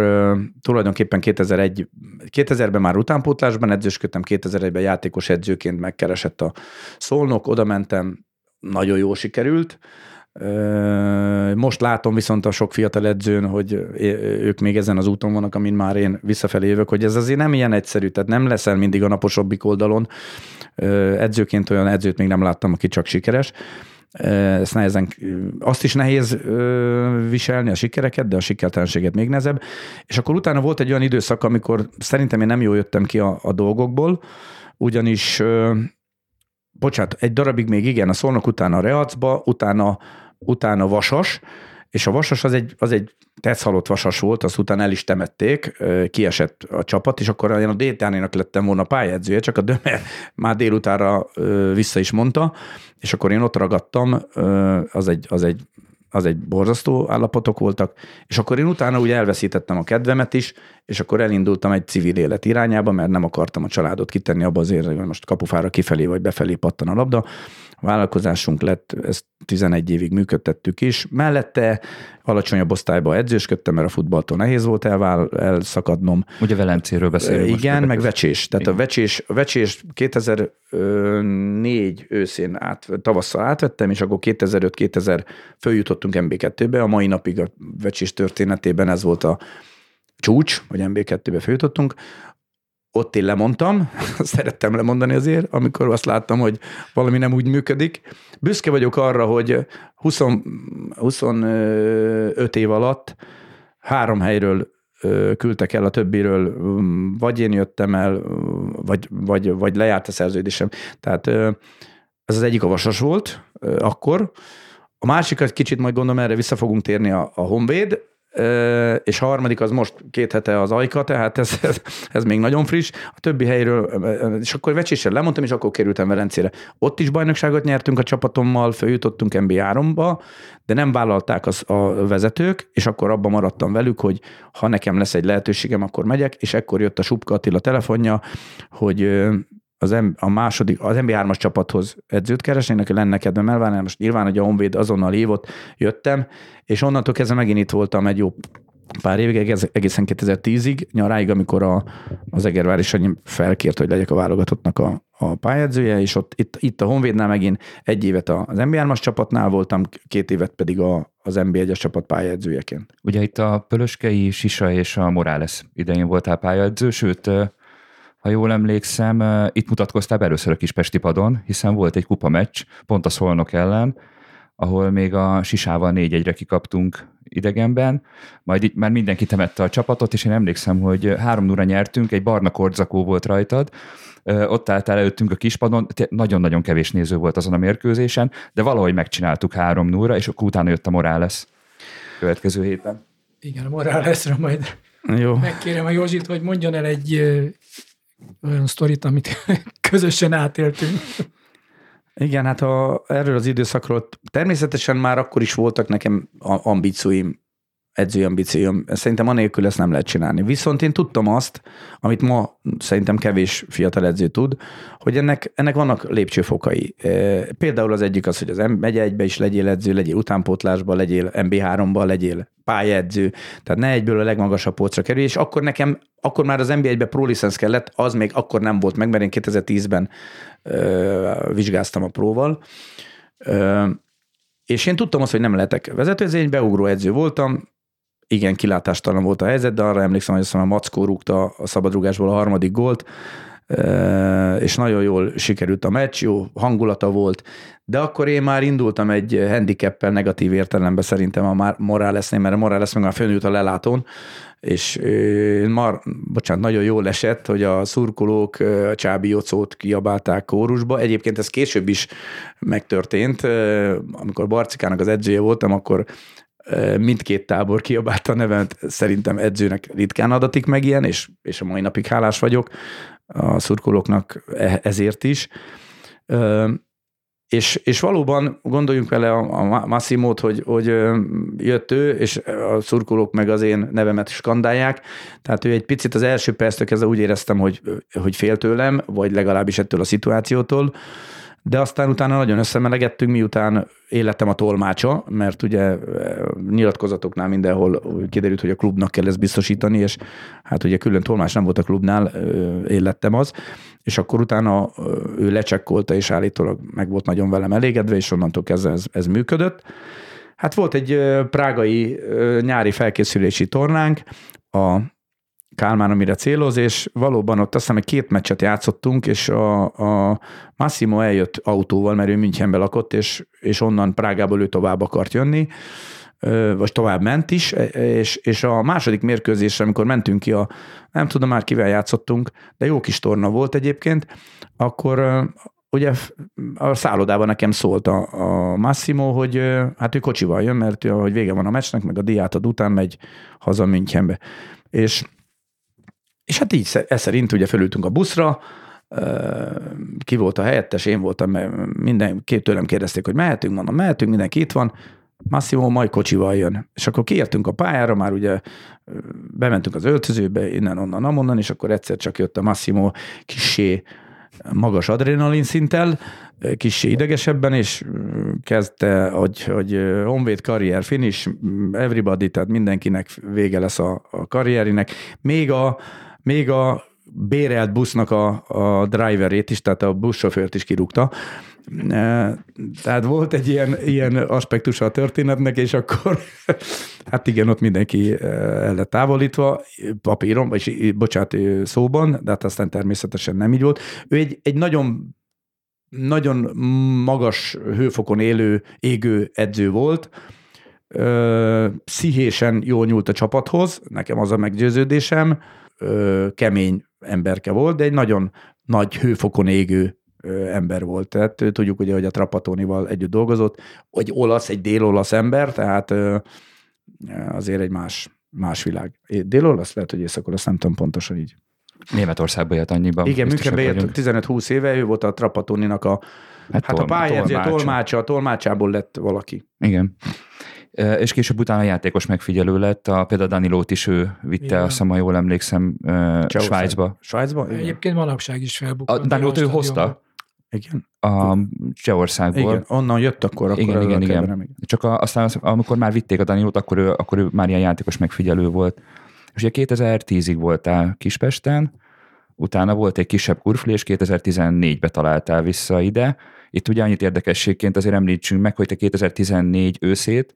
tulajdonképpen 2001, 2000-ben már utánpótlásban edzősködtem, 2001-ben játékos edzőként megkeresett a Szolnok, oda mentem, nagyon jó sikerült, most látom viszont a sok fiatal edzőn, hogy ők még ezen az úton vannak, amin már én visszafelé jövök, hogy ez azért nem ilyen egyszerű, tehát nem leszel mindig a naposabbik oldalon. Edzőként olyan edzőt még nem láttam, aki csak sikeres. Ezt nehezen, azt is nehéz viselni a sikereket, de a sikertelenséget még nehezebb. És akkor utána volt egy olyan időszak, amikor szerintem én nem jól jöttem ki a, a dolgokból, ugyanis bocsánat, egy darabig még igen, a szolnok utána a Reacba, utána utána vasas, és a vasas az egy, az egy tetszhalott vasas volt, azt utána el is temették, kiesett a csapat, és akkor én a Détánénak lettem volna pályedzője, csak a Dömer már délutára vissza is mondta, és akkor én ott ragadtam, az egy, az egy az egy borzasztó állapotok voltak, és akkor én utána úgy elveszítettem a kedvemet is, és akkor elindultam egy civil élet irányába, mert nem akartam a családot kitenni abba azért, hogy most kapufára kifelé vagy befelé pattan a labda, vállalkozásunk lett, ezt 11 évig működtettük is. Mellette alacsonyabb osztályba edzősködtem, mert a futballtól nehéz volt elvál, elszakadnom. Ugye Velencéről beszélünk. Igen, meg vecsés. Tehát Igen. a vecsés, a vecsés 2004 őszén át, tavasszal átvettem, és akkor 2005-2000 följutottunk MB2-be. A mai napig a vecsés történetében ez volt a csúcs, hogy MB2-be följutottunk ott én lemondtam, [laughs] szerettem lemondani azért, amikor azt láttam, hogy valami nem úgy működik. Büszke vagyok arra, hogy 20, 25 év alatt három helyről küldtek el a többiről, vagy én jöttem el, vagy, vagy, vagy lejárt a szerződésem. Tehát ez az egyik a vasas volt akkor. A másikat kicsit majd gondolom erre vissza fogunk térni a, a Honvéd, és harmadik az most két hete az Ajka, tehát ez, [laughs] ez, ez még nagyon friss. A többi helyről, és akkor vecséssel lemondtam, és akkor kerültem Velencére. Ott is bajnokságot nyertünk a csapatommal, följutottunk MB3-ba, de nem vállalták az, a vezetők, és akkor abban maradtam velük, hogy ha nekem lesz egy lehetőségem, akkor megyek, és ekkor jött a Subka Attila telefonja, hogy az M, a második, az MB3-as csapathoz edzőt keresni, neki lenne kedvem elválni, most nyilván, hogy a Honvéd azonnal hívott, jöttem, és onnantól kezdve megint itt voltam egy jó pár évig, egészen 2010-ig, nyaráig, amikor a, az Egervár is felkért, hogy legyek a válogatottnak a, a pályedzője, és ott itt, itt a Honvédnál megint egy évet az NB3-as csapatnál voltam, két évet pedig a, az NB1-es csapat pályedzőjeként. Ugye itt a Pölöskei, Sisa és a Morales idején voltál pályedző, sőt, ha jól emlékszem, itt mutatkoztál először a Kispesti padon, hiszen volt egy kupa meccs, pont a Szolnok ellen, ahol még a Sisával négy egyre kikaptunk idegenben, majd itt már mindenki temette a csapatot, és én emlékszem, hogy három nura nyertünk, egy barna kordzakó volt rajtad, ott álltál előttünk a kispadon, nagyon-nagyon kevés néző volt azon a mérkőzésen, de valahogy megcsináltuk három núra, és akkor utána jött a Morales következő héten. Igen, a Moralesra majd Jó. megkérem a Józsit, hogy mondjon el egy olyan sztorit, amit [laughs] közösen átéltünk. Igen, hát a, erről az időszakról természetesen már akkor is voltak nekem ambícióim, edzői ambícióim. Szerintem anélkül ezt nem lehet csinálni. Viszont én tudtam azt, amit ma szerintem kevés fiatal edző tud, hogy ennek, ennek vannak lépcsőfokai. E, például az egyik az, hogy az megye egybe is legyél edző, legyél utánpótlásba, legyél MB3-ba, legyél pályaedző, tehát ne egyből a legmagasabb polcra kerülj, és akkor nekem, akkor már az NBA-be pro kellett, az még akkor nem volt meg, mert én 2010-ben ö, vizsgáztam a próval, ö, és én tudtam azt, hogy nem lehetek vezetőedzény, beugró edző voltam, igen, kilátástalan volt a helyzet, de arra emlékszem, hogy azt a Mackó rúgta a szabadrugásból a harmadik gólt, és nagyon jól sikerült a meccs, jó hangulata volt, de akkor én már indultam egy handicappel negatív értelemben szerintem a Moralesnél, mert a Morales meg már fölnőtt a lelátón, és már, bocsánat, nagyon jól esett, hogy a szurkolók a Csábi Jocót kiabálták kórusba. Egyébként ez később is megtörtént, amikor Barcikának az edzője voltam, akkor mindkét tábor kiabálta a nevemet, szerintem edzőnek ritkán adatik meg ilyen, és, és a mai napig hálás vagyok a szurkolóknak e, ezért is. És, és valóban gondoljunk vele a, a Massimót, hogy, hogy jött ő, és a szurkolók meg az én nevemet skandálják. Tehát ő egy picit az első perctől kezdve úgy éreztem, hogy, hogy fél tőlem, vagy legalábbis ettől a szituációtól de aztán utána nagyon összemelegettünk, miután életem a tolmácsa, mert ugye eh, nyilatkozatoknál mindenhol kiderült, hogy a klubnak kell ezt biztosítani, és hát ugye külön tolmács nem volt a klubnál, élettem az, és akkor utána ő lecsekkolta, és állítólag meg volt nagyon velem elégedve, és onnantól kezdve ez, ez működött. Hát volt egy prágai nyári felkészülési tornánk, a Kálmán, amire céloz, és valóban ott azt hiszem, hogy két meccset játszottunk, és a, a Massimo eljött autóval, mert ő Münchenbe lakott, és, és onnan Prágából ő tovább akart jönni, vagy tovább ment is, e, és, és a második mérkőzésre, amikor mentünk ki a, nem tudom már kivel játszottunk, de jó kis torna volt egyébként, akkor ugye a szállodában nekem szólt a, a Massimo, hogy hát ő kocsival jön, mert hogy vége van a meccsnek, meg a diátad után megy haza Münchenbe. És és hát így ez szerint ugye fölültünk a buszra, ki volt a helyettes, én voltam, mert minden, két tőlem kérdezték, hogy mehetünk, mondom, mehetünk, mindenki itt van, Massimo majd kocsival jön. És akkor kiértünk a pályára, már ugye bementünk az öltözőbe, innen, onnan, amonnan, és akkor egyszer csak jött a Massimo kisé magas adrenalin szinttel, kicsi idegesebben, és kezdte, hogy, hogy Honvéd karrier finish, everybody, tehát mindenkinek vége lesz a, a karrierinek. Még a, még a bérelt busznak a, a driverét is, tehát a buszsofőrt is kirúgta. E, tehát volt egy ilyen, ilyen aspektusa a történetnek, és akkor [laughs] hát igen, ott mindenki e, el lett távolítva papíron, vagy bocsánat, szóban, de hát aztán természetesen nem így volt. Ő egy, egy nagyon nagyon magas hőfokon élő, égő edző volt, pszichésen jól nyúlt a csapathoz, nekem az a meggyőződésem, ö, kemény emberke volt, de egy nagyon nagy hőfokon égő ö, ember volt. Tehát tudjuk ugye, hogy a Trapatónival együtt dolgozott, hogy olasz, egy dél-olasz ember, tehát ö, azért egy más, más világ. Dél-olasz lehet, hogy észak-olasz, nem tudom pontosan így. Németországba jött annyiban. Igen, Münchenbe jött 15-20 éve, ő volt a Trapatóninak a, hát, hát tol- a pályázó, tolmácsa, a tolmácsából lett valaki. Igen és később utána játékos megfigyelő lett, a, például Danilót is ő vitte, Igen. azt hiszem, jól emlékszem, Svájcba. Svájcba? Igen. Egyébként manapság is felbukkant. A Danilót ő hozta? Igen. A Csehországból. Igen, onnan jött akkor. akkor igen, igen, igen. igen. Csak a, aztán amikor már vitték a Danilót, akkor ő, akkor ő már ilyen játékos megfigyelő volt. És ugye 2010-ig voltál Kispesten, utána volt egy kisebb kurfli, és 2014-be találtál vissza ide. Itt ugye annyit érdekességként azért említsünk meg, hogy te 2014 őszét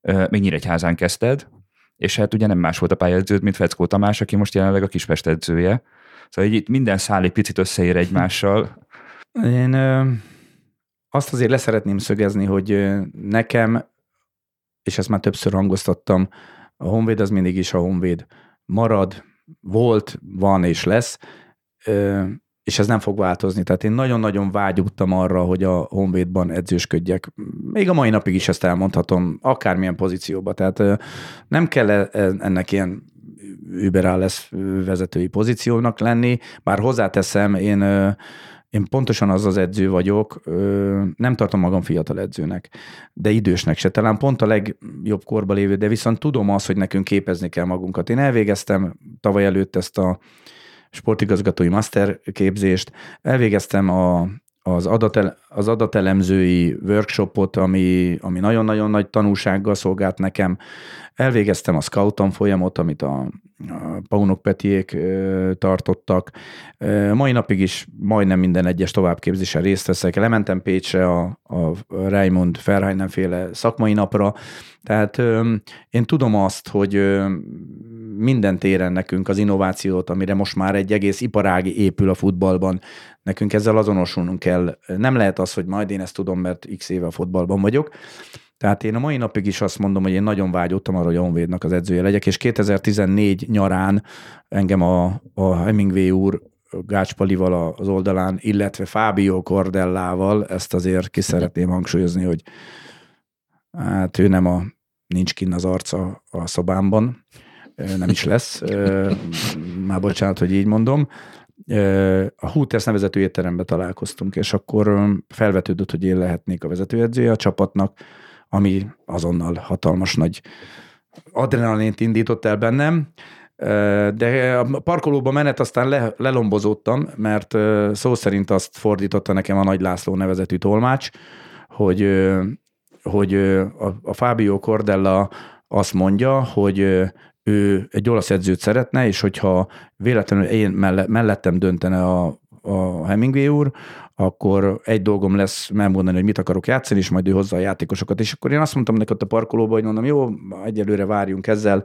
még Nyíregyházán kezdted, és hát ugye nem más volt a pályáződ, mint Feckó Tamás, aki most jelenleg a Kispest edzője. Szóval így itt minden szál egy picit összeér egymással. [laughs] Én ö, azt azért leszeretném szögezni, hogy nekem, és ezt már többször hangoztattam, a Honvéd az mindig is a Honvéd. Marad, volt, van és lesz, ö, és ez nem fog változni. Tehát én nagyon-nagyon vágyuttam arra, hogy a Honvédban edzősködjek. Még a mai napig is ezt elmondhatom, akármilyen pozícióba. Tehát nem kell e, e, ennek ilyen lesz vezetői pozíciónak lenni, bár hozzáteszem, én én pontosan az az edző vagyok, nem tartom magam fiatal edzőnek, de idősnek se. Talán pont a legjobb korba lévő, de viszont tudom azt, hogy nekünk képezni kell magunkat. Én elvégeztem tavaly előtt ezt a sportigazgatói master képzést, elvégeztem a, az, adatel, az adatelemzői workshopot, ami, ami nagyon-nagyon nagy tanulsággal szolgált nekem. Elvégeztem a scouton folyamot, amit a, a Paunok Petiék tartottak. Mai napig is majdnem minden egyes továbbképzésen részt veszek. Lementem Pécsre a, a Raymond Ferhajnen féle szakmai napra, tehát én tudom azt, hogy minden téren nekünk az innovációt, amire most már egy egész iparági épül a futballban, nekünk ezzel azonosulnunk kell. Nem lehet az, hogy majd én ezt tudom, mert x éve a futballban vagyok. Tehát én a mai napig is azt mondom, hogy én nagyon vágyottam arra, hogy a Honvédnak az edzője legyek, és 2014 nyarán engem a, a Hemingway úr Gács Palival az oldalán, illetve Fábio Cordellával, ezt azért ki szeretném hangsúlyozni, hogy hát ő nem a, nincs kinn az arca a szobámban, nem is lesz, már bocsánat, hogy így mondom. A Hooters nevezető étterembe találkoztunk, és akkor felvetődött, hogy én lehetnék a vezetőedzője a csapatnak, ami azonnal hatalmas nagy adrenalint indított el bennem, de a parkolóba menet aztán le, lelombozódtam, mert szó szerint azt fordította nekem a Nagy László nevezetű tolmács, hogy, hogy a, a Fábio Cordella azt mondja, hogy ő egy olasz edzőt szeretne, és hogyha véletlenül én mellettem döntene a, a Hemingway úr, akkor egy dolgom lesz megmondani, hogy mit akarok játszani, és majd ő hozza a játékosokat. És akkor én azt mondtam neki ott a parkolóba, hogy mondom, jó, egyelőre várjunk ezzel,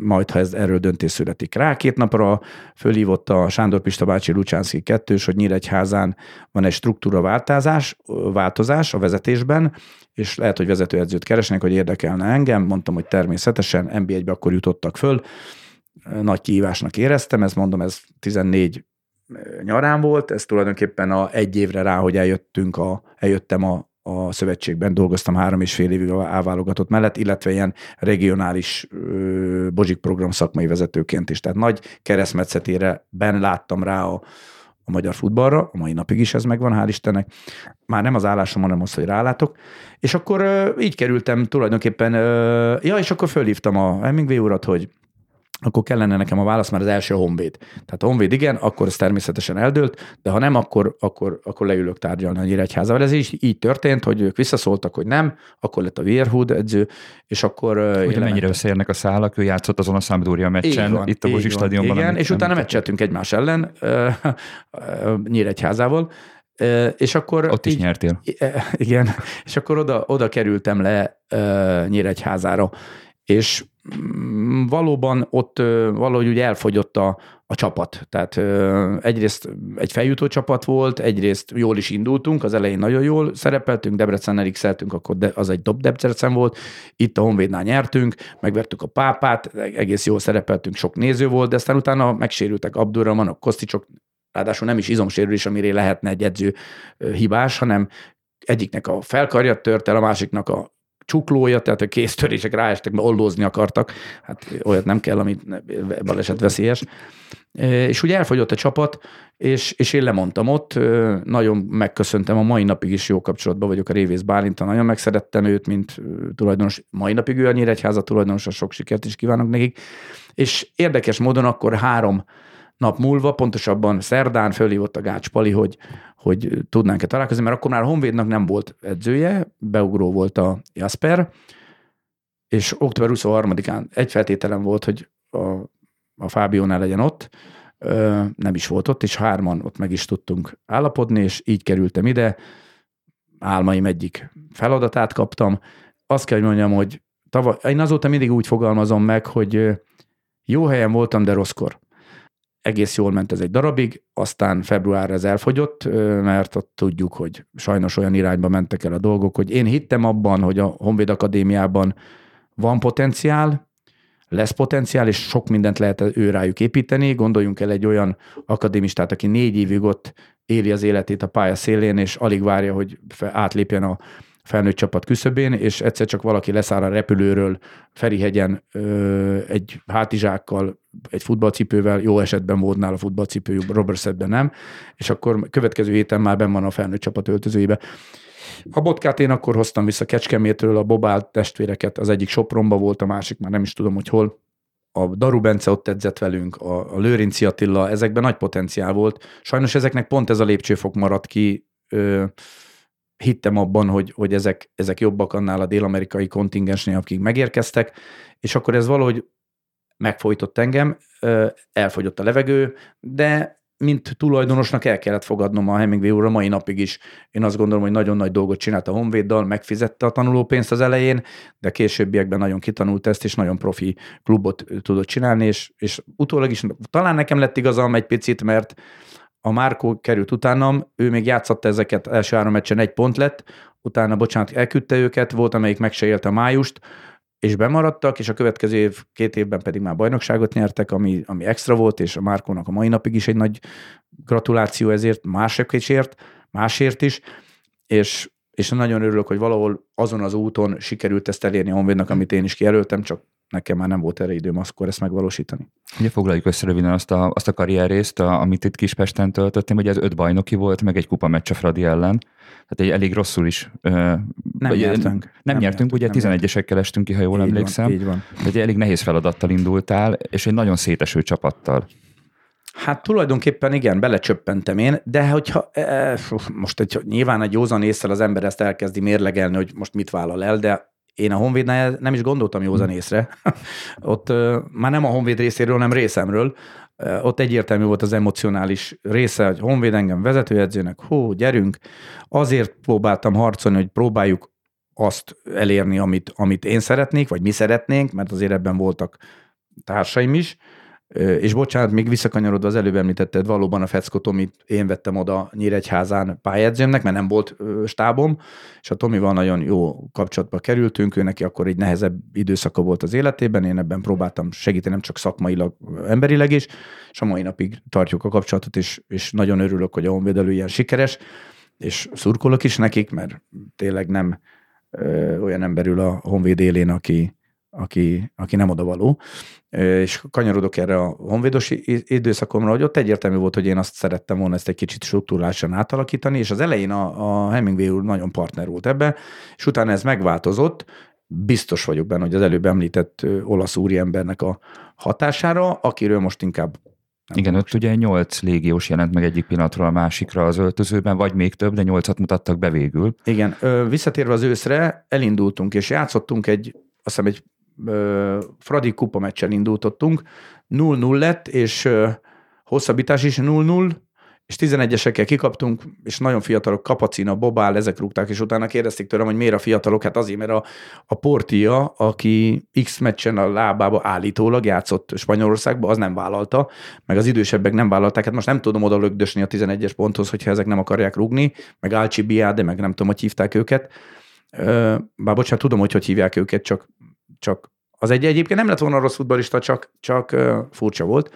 majd ha ez erről döntés születik. Rá két napra fölhívott a Sándor Pista bácsi Lucsánszki kettős, hogy Nyíregyházán van egy struktúra változás, változás a vezetésben, és lehet, hogy vezetőedzőt keresnek, hogy érdekelne engem. Mondtam, hogy természetesen NB1-be akkor jutottak föl. Nagy kihívásnak éreztem, ezt mondom, ez 14 nyarán volt, ez tulajdonképpen a egy évre rá, hogy eljöttünk a, eljöttem a, a szövetségben, dolgoztam három és fél évig a válogatott mellett, illetve ilyen regionális ö, Bozsik program szakmai vezetőként is. Tehát nagy keresztmetszetére ben láttam rá a, a magyar futballra, a mai napig is ez megvan, hál' Istennek. Már nem az állásom, hanem az, hogy rálátok. És akkor ö, így kerültem tulajdonképpen, ö, ja, és akkor fölhívtam a Hemingway urat, hogy akkor kellene nekem a válasz, mert az első Honvéd. Tehát a Honvéd igen, akkor ez természetesen eldőlt, de ha nem, akkor, akkor, akkor leülök tárgyalni a Nyíregyházával. Ez is így történt, hogy ők visszaszóltak, hogy nem, akkor lett a Vérhud edző, és akkor... Ugye mennyire összeérnek a szálak, ő játszott azon a Sampdoria meccsen, van, itt a Bozsi stadionban. Igen, és utána meccseltünk egymás ellen Nyíregyházával, és akkor... Ott is így, nyertél. Igen, és akkor oda, oda kerültem le Nyíregyházára, és valóban ott valahogy úgy elfogyott a, a csapat. Tehát egyrészt egy feljutó csapat volt, egyrészt jól is indultunk, az elején nagyon jól szerepeltünk, Debrecen x akkor de az egy top Debrecen volt, itt a Honvédnál nyertünk, megvertük a pápát, egész jól szerepeltünk, sok néző volt, de aztán utána megsérültek Abdurrahman, Koszticsok, ráadásul nem is izomsérülés, amire lehetne egy edző hibás, hanem egyiknek a felkarja tört el, a másiknak a csuklója, tehát a kéztörések ráestek, mert oldózni akartak. Hát olyat nem kell, amit baleset veszélyes. És úgy elfogyott a csapat, és, és én lemondtam ott, nagyon megköszöntem, a mai napig is jó kapcsolatban vagyok a Révész Bálinta, nagyon megszerettem őt, mint tulajdonos, mai napig ő a Nyíregyháza tulajdonos, sok sikert is kívánok nekik. És érdekes módon akkor három nap múlva, pontosabban szerdán fölhívott a Gács Pali, hogy, hogy tudnánk-e találkozni, mert akkor már a Honvédnak nem volt edzője, beugró volt a Jasper, és október 23-án egy feltételem volt, hogy a, a Fábiónál legyen ott, nem is volt ott, és hárman ott meg is tudtunk állapodni, és így kerültem ide, álmaim egyik feladatát kaptam. Azt kell, hogy mondjam, hogy tavaly, én azóta mindig úgy fogalmazom meg, hogy jó helyen voltam, de rosszkor. Egész jól ment ez egy darabig, aztán februárra ez elfogyott, mert ott tudjuk, hogy sajnos olyan irányba mentek el a dolgok, hogy én hittem abban, hogy a Honvéd Akadémiában van potenciál, lesz potenciál, és sok mindent lehet ő rájuk építeni. Gondoljunk el egy olyan akadémistát, aki négy évig ott éli az életét a pálya szélén, és alig várja, hogy átlépjen a felnőtt csapat küszöbén, és egyszer csak valaki leszáll a repülőről Ferihegyen ö, egy hátizsákkal, egy futballcipővel, jó esetben volt nála futballcipő, Robertsetben nem, és akkor következő héten már benn van a felnőtt csapat öltözőjébe. A botkát én akkor hoztam vissza Kecskemétről, a Bobál testvéreket, az egyik Sopronba volt, a másik már nem is tudom, hogy hol. A Daru Bence ott edzett velünk, a, a Lőrinci Attila, ezekben nagy potenciál volt. Sajnos ezeknek pont ez a lépcsőfok maradt ki. Hittem abban, hogy, hogy ezek, ezek jobbak annál a dél-amerikai kontingensnél, akik megérkeztek, és akkor ez valahogy megfojtott engem, elfogyott a levegő, de mint tulajdonosnak el kellett fogadnom a Hemingway úr a mai napig is. Én azt gondolom, hogy nagyon nagy dolgot csinált a Honvéddal, megfizette a tanulópénzt az elején, de későbbiekben nagyon kitanult ezt, és nagyon profi klubot tudott csinálni, és, és utólag is talán nekem lett igazam egy picit, mert a Márkó került utánam, ő még játszatta ezeket, első három meccsen egy pont lett, utána, bocsánat, elküldte őket, volt, amelyik meg se élte májust, és bemaradtak, és a következő év, két évben pedig már bajnokságot nyertek, ami, ami extra volt, és a Márkónak a mai napig is egy nagy gratuláció ezért, másokért, másért is, és, és nagyon örülök, hogy valahol azon az úton sikerült ezt elérni a Honvédnak, amit én is kijelöltem, csak nekem már nem volt erre időm akkor ezt megvalósítani. Ugye foglaljuk össze röviden azt a, azt a karrierrészt, a, amit itt Kispesten töltöttem, hogy ez öt bajnoki volt, meg egy kupa meccs a Fradi ellen. Tehát egy elég rosszul is. nem vagy, nyertünk. Nem, nem nyertünk, ugye 11-esekkel estünk ki, ha jól így emlékszem. Van, így van. egy elég nehéz feladattal indultál, és egy nagyon széteső csapattal. Hát tulajdonképpen igen, belecsöppentem én, de hogyha e, most egy, nyilván egy józan észre az ember ezt elkezdi mérlegelni, hogy most mit vállal el, de én a Honvédnál nem is gondoltam józan észre. [laughs] Ott már nem a Honvéd részéről, hanem részemről. Ott egyértelmű volt az emocionális része, hogy Honvéd engem vezetőedzőnek, hú, gyerünk. Azért próbáltam harcolni, hogy próbáljuk azt elérni, amit, amit én szeretnék, vagy mi szeretnénk, mert azért ebben voltak társaim is, és bocsánat, még visszakanyarodva az előbb említetted, valóban a Fecko Tomit én vettem oda Nyíregyházán pályádzőmnek, mert nem volt stábom, és a Tomival nagyon jó kapcsolatba kerültünk, ő neki akkor egy nehezebb időszaka volt az életében, én ebben próbáltam segíteni, nem csak szakmailag, emberileg is, és a mai napig tartjuk a kapcsolatot, és, és nagyon örülök, hogy a honvédelő ilyen sikeres, és szurkolok is nekik, mert tényleg nem ö, olyan emberül a honvéd élén, aki, aki, aki nem odavaló, és kanyarodok erre a honvédos időszakomra, hogy ott egyértelmű volt, hogy én azt szerettem volna ezt egy kicsit struktúrálisan átalakítani, és az elején a, a Hemingway úr nagyon partner volt ebbe, és utána ez megváltozott, biztos vagyok benne, hogy az előbb említett olasz úriembernek a hatására, akiről most inkább nem Igen, ott ugye nyolc légiós jelent meg egyik pillanatról a másikra az öltözőben, vagy még több, de nyolcat mutattak be végül. Igen, visszatérve az őszre, elindultunk és játszottunk egy, azt hiszem egy Fradi kupa meccsen indultottunk, 0-0 lett, és hosszabbítás is 0-0, és 11-esekkel kikaptunk, és nagyon fiatalok, Kapacina, Bobál, ezek rúgták, és utána kérdezték tőlem, hogy miért a fiatalok, hát azért, mert a, a Portia, aki X meccsen a lábába állítólag játszott Spanyolországba, az nem vállalta, meg az idősebbek nem vállalták, hát most nem tudom oda lögdösni a 11-es ponthoz, hogyha ezek nem akarják rúgni, meg Alci Biade, meg nem tudom, hogy hívták őket. Bár bocsánat, tudom, hogy hogy hívják őket, csak csak az egy egyébként nem lett volna rossz futbalista, csak, csak furcsa volt.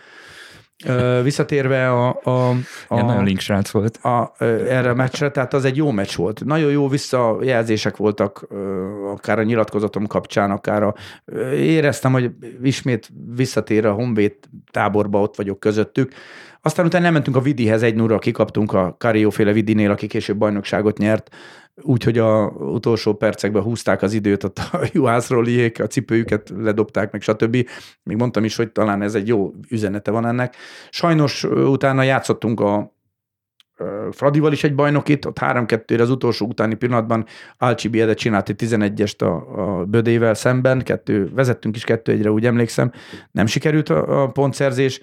Visszatérve a... a, a Ilyen nagyon link srác volt. A, erre a meccsre, tehát az egy jó meccs volt. Nagyon jó visszajelzések voltak, akár a nyilatkozatom kapcsán, akár a... Éreztem, hogy ismét visszatér a Honvéd táborba, ott vagyok közöttük. Aztán utána nem mentünk a Vidihez egy nurra, kikaptunk a Karióféle Vidinél, aki később bajnokságot nyert, úgyhogy a utolsó percekben húzták az időt, ott a juhászroliék, a cipőjüket ledobták, meg stb. Még mondtam is, hogy talán ez egy jó üzenete van ennek. Sajnos utána játszottunk a Fradival is egy bajnokit, ott 3-2-re az utolsó utáni pillanatban Alcsi Biede csinált egy 11-est a, a Bödével szemben, kettő, vezettünk is 2-1-re, úgy emlékszem, nem sikerült a, a pontszerzés,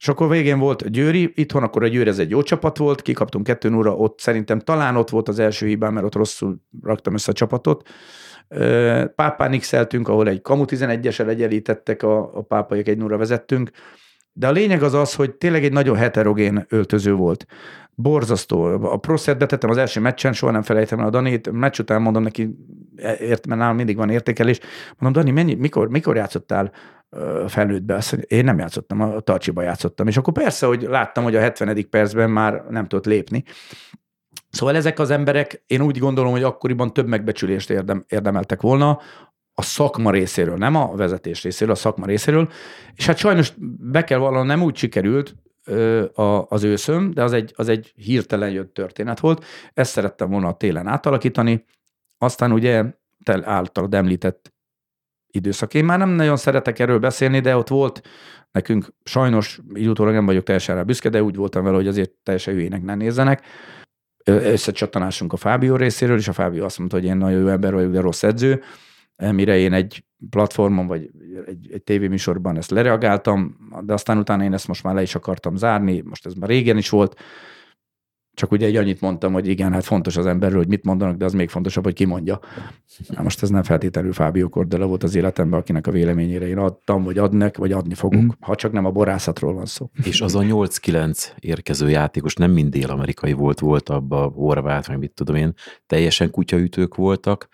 és akkor végén volt Győri, itthon akkor a Győri ez egy jó csapat volt, kikaptunk 2 0 ott szerintem talán ott volt az első hibám, mert ott rosszul raktam össze a csapatot. Pápán x ahol egy kamu 11-esel egyenlítettek, a, a pápaiak egy 0 vezettünk, de a lényeg az az, hogy tényleg egy nagyon heterogén öltöző volt. Borzasztó. A proszert betettem az első meccsen, soha nem felejtem el a Danit. Meccs után mondom neki, ért, mert nálam mindig van értékelés. Mondom, Dani, mennyi, mikor, mikor játszottál felnőttbe? Azt mondja, én nem játszottam, a Tarcsiba játszottam. És akkor persze, hogy láttam, hogy a 70. percben már nem tudott lépni. Szóval ezek az emberek, én úgy gondolom, hogy akkoriban több megbecsülést érdem, érdemeltek volna, a szakma részéről, nem a vezetés részéről, a szakma részéről. És hát sajnos be kell vallanom, nem úgy sikerült a, az őszöm, de az egy, az egy hirtelen jött történet volt. Ezt szerettem volna a télen átalakítani. Aztán ugye te általad említett időszak. Én már nem nagyon szeretek erről beszélni, de ott volt nekünk sajnos, így utólag nem vagyok teljesen rá büszke, de úgy voltam vele, hogy azért teljesen hülyének ne nézzenek. Összecsattanásunk a Fábio részéről, és a Fábio azt mondta, hogy én nagyon jó ember vagyok, de rossz edző mire én egy platformon, vagy egy, egy tévéműsorban ezt lereagáltam, de aztán utána én ezt most már le is akartam zárni, most ez már régen is volt, csak ugye egy annyit mondtam, hogy igen, hát fontos az emberről, hogy mit mondanak, de az még fontosabb, hogy ki mondja. Na most ez nem feltétlenül Fábio Cordella volt az életemben, akinek a véleményére én adtam, vagy adnak, vagy adni fogunk, mm. ha csak nem a borászatról van szó. És az a 8-9 érkező játékos nem mind dél-amerikai volt, volt abba horvát, vagy mit tudom én, teljesen kutyaütők voltak,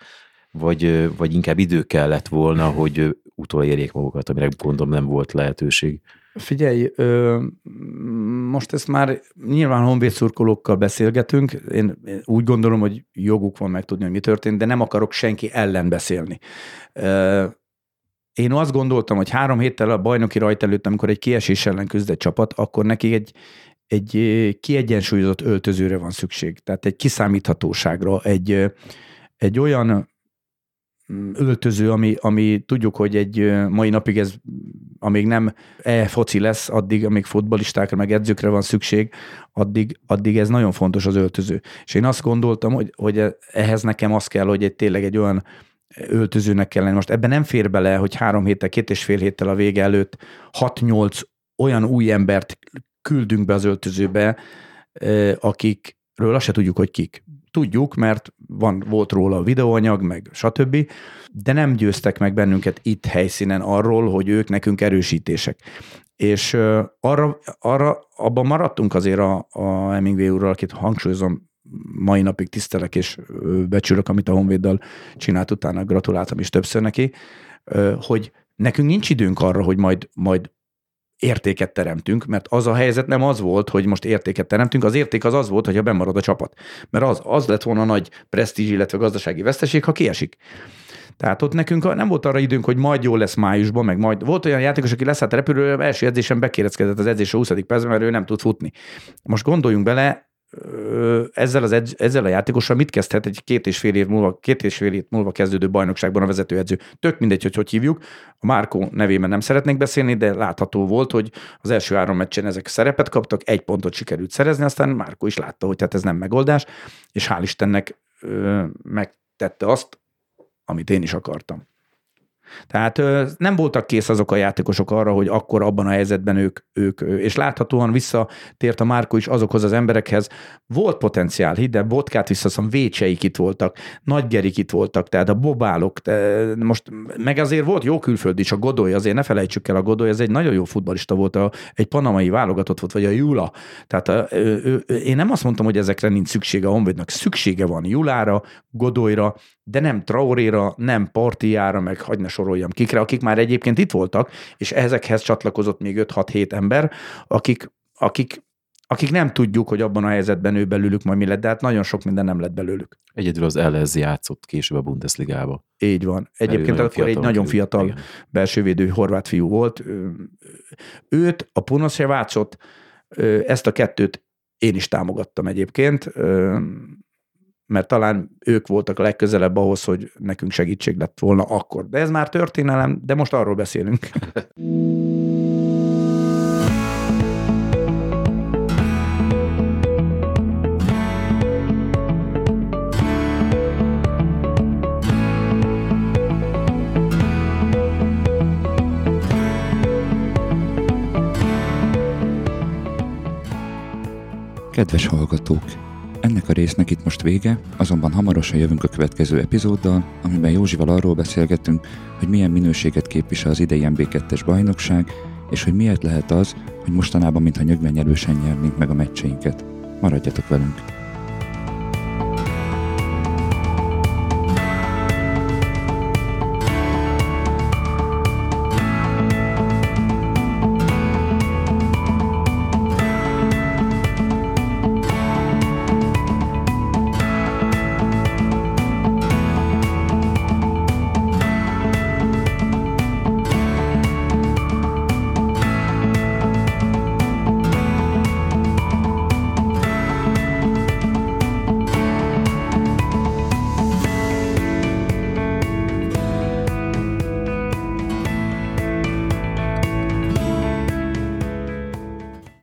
vagy, vagy inkább idő kellett volna, hogy utolérjék magukat, amire gondolom nem volt lehetőség. Figyelj, ö, most ezt már nyilván honvéd szurkolókkal beszélgetünk. Én úgy gondolom, hogy joguk van megtudni, hogy mi történt, de nem akarok senki ellen beszélni. Ö, én azt gondoltam, hogy három héttel a bajnoki rajt előtt, amikor egy kiesés ellen küzd egy csapat, akkor neki egy, egy kiegyensúlyozott öltözőre van szükség. Tehát egy kiszámíthatóságra, egy, egy olyan öltöző, ami, ami tudjuk, hogy egy mai napig ez, amíg nem e-foci lesz, addig, amíg futballistákra, meg edzőkre van szükség, addig, addig ez nagyon fontos az öltöző. És én azt gondoltam, hogy, hogy ehhez nekem az kell, hogy egy, tényleg egy olyan öltözőnek kell lenni. Most ebben nem fér bele, hogy három héttel, két és fél héttel a vége előtt 6-8 olyan új embert küldünk be az öltözőbe, akikről azt se tudjuk, hogy kik. Tudjuk, mert van, volt róla a videóanyag, meg stb., de nem győztek meg bennünket itt helyszínen arról, hogy ők nekünk erősítések. És arra, arra, abban maradtunk azért a, a Hemingway úrral, akit hangsúlyozom, mai napig tisztelek és becsülök, amit a Honvéddal csinált utána, gratuláltam is többször neki, hogy nekünk nincs időnk arra, hogy majd, majd értéket teremtünk, mert az a helyzet nem az volt, hogy most értéket teremtünk, az érték az az volt, hogyha bemarad a csapat. Mert az, az lett volna nagy presztízs, illetve gazdasági veszteség, ha kiesik. Tehát ott nekünk nem volt arra időnk, hogy majd jó lesz májusban, meg majd volt olyan játékos, aki leszállt repülőről, első edzésen bekéreckedett az edzés a 20. percben, mert ő nem tud futni. Most gondoljunk bele, ezzel, az edz, ezzel a játékossal mit kezdhet egy két és fél év múlva, két és fél év múlva kezdődő bajnokságban a vezetőedző? Tök mindegy, hogy hogy hívjuk. A Márkó nevében nem szeretnék beszélni, de látható volt, hogy az első három meccsen ezek szerepet kaptak, egy pontot sikerült szerezni, aztán Márkó is látta, hogy tehát ez nem megoldás, és hál' Istennek ö, megtette azt, amit én is akartam. Tehát nem voltak kész azok a játékosok arra, hogy akkor abban a helyzetben ők, ők és láthatóan visszatért a Márko is azokhoz az emberekhez. Volt potenciál, hidd de Botkát visszaszom, Vécseik itt voltak, Nagygerik itt voltak, tehát a Bobálok, most meg azért volt jó külföld is, a Godoly, azért ne felejtsük el, a Godoly, ez egy nagyon jó futbalista volt, a, egy panamai válogatott volt, vagy a Jula. Tehát a, ő, ő, én nem azt mondtam, hogy ezekre nincs szüksége a Honvédnak, szüksége van Julára, Godolyra, de nem Traoréra, nem Partiára, meg hagyd ne soroljam kikre, akik már egyébként itt voltak, és ezekhez csatlakozott még 5-6-7 ember, akik, akik akik nem tudjuk, hogy abban a helyzetben ő belőlük majd mi lett, de hát nagyon sok minden nem lett belőlük. Egyedül az LS játszott később a Bundesligába. Így van. Egyébként akkor egy nagyon fiatal igen. belsővédő horvát fiú volt. Őt a Punoszevácsot Ezt a kettőt én is támogattam egyébként, mert talán ők voltak a legközelebb ahhoz, hogy nekünk segítség lett volna akkor. De ez már történelem, de most arról beszélünk. Kedves hallgatók! Ennek a résznek itt most vége, azonban hamarosan jövünk a következő epizóddal, amiben Józsival arról beszélgetünk, hogy milyen minőséget képvisel az idei MB2-es bajnokság, és hogy miért lehet az, hogy mostanában mintha nyögvenyelősen nyernénk meg a meccseinket. Maradjatok velünk!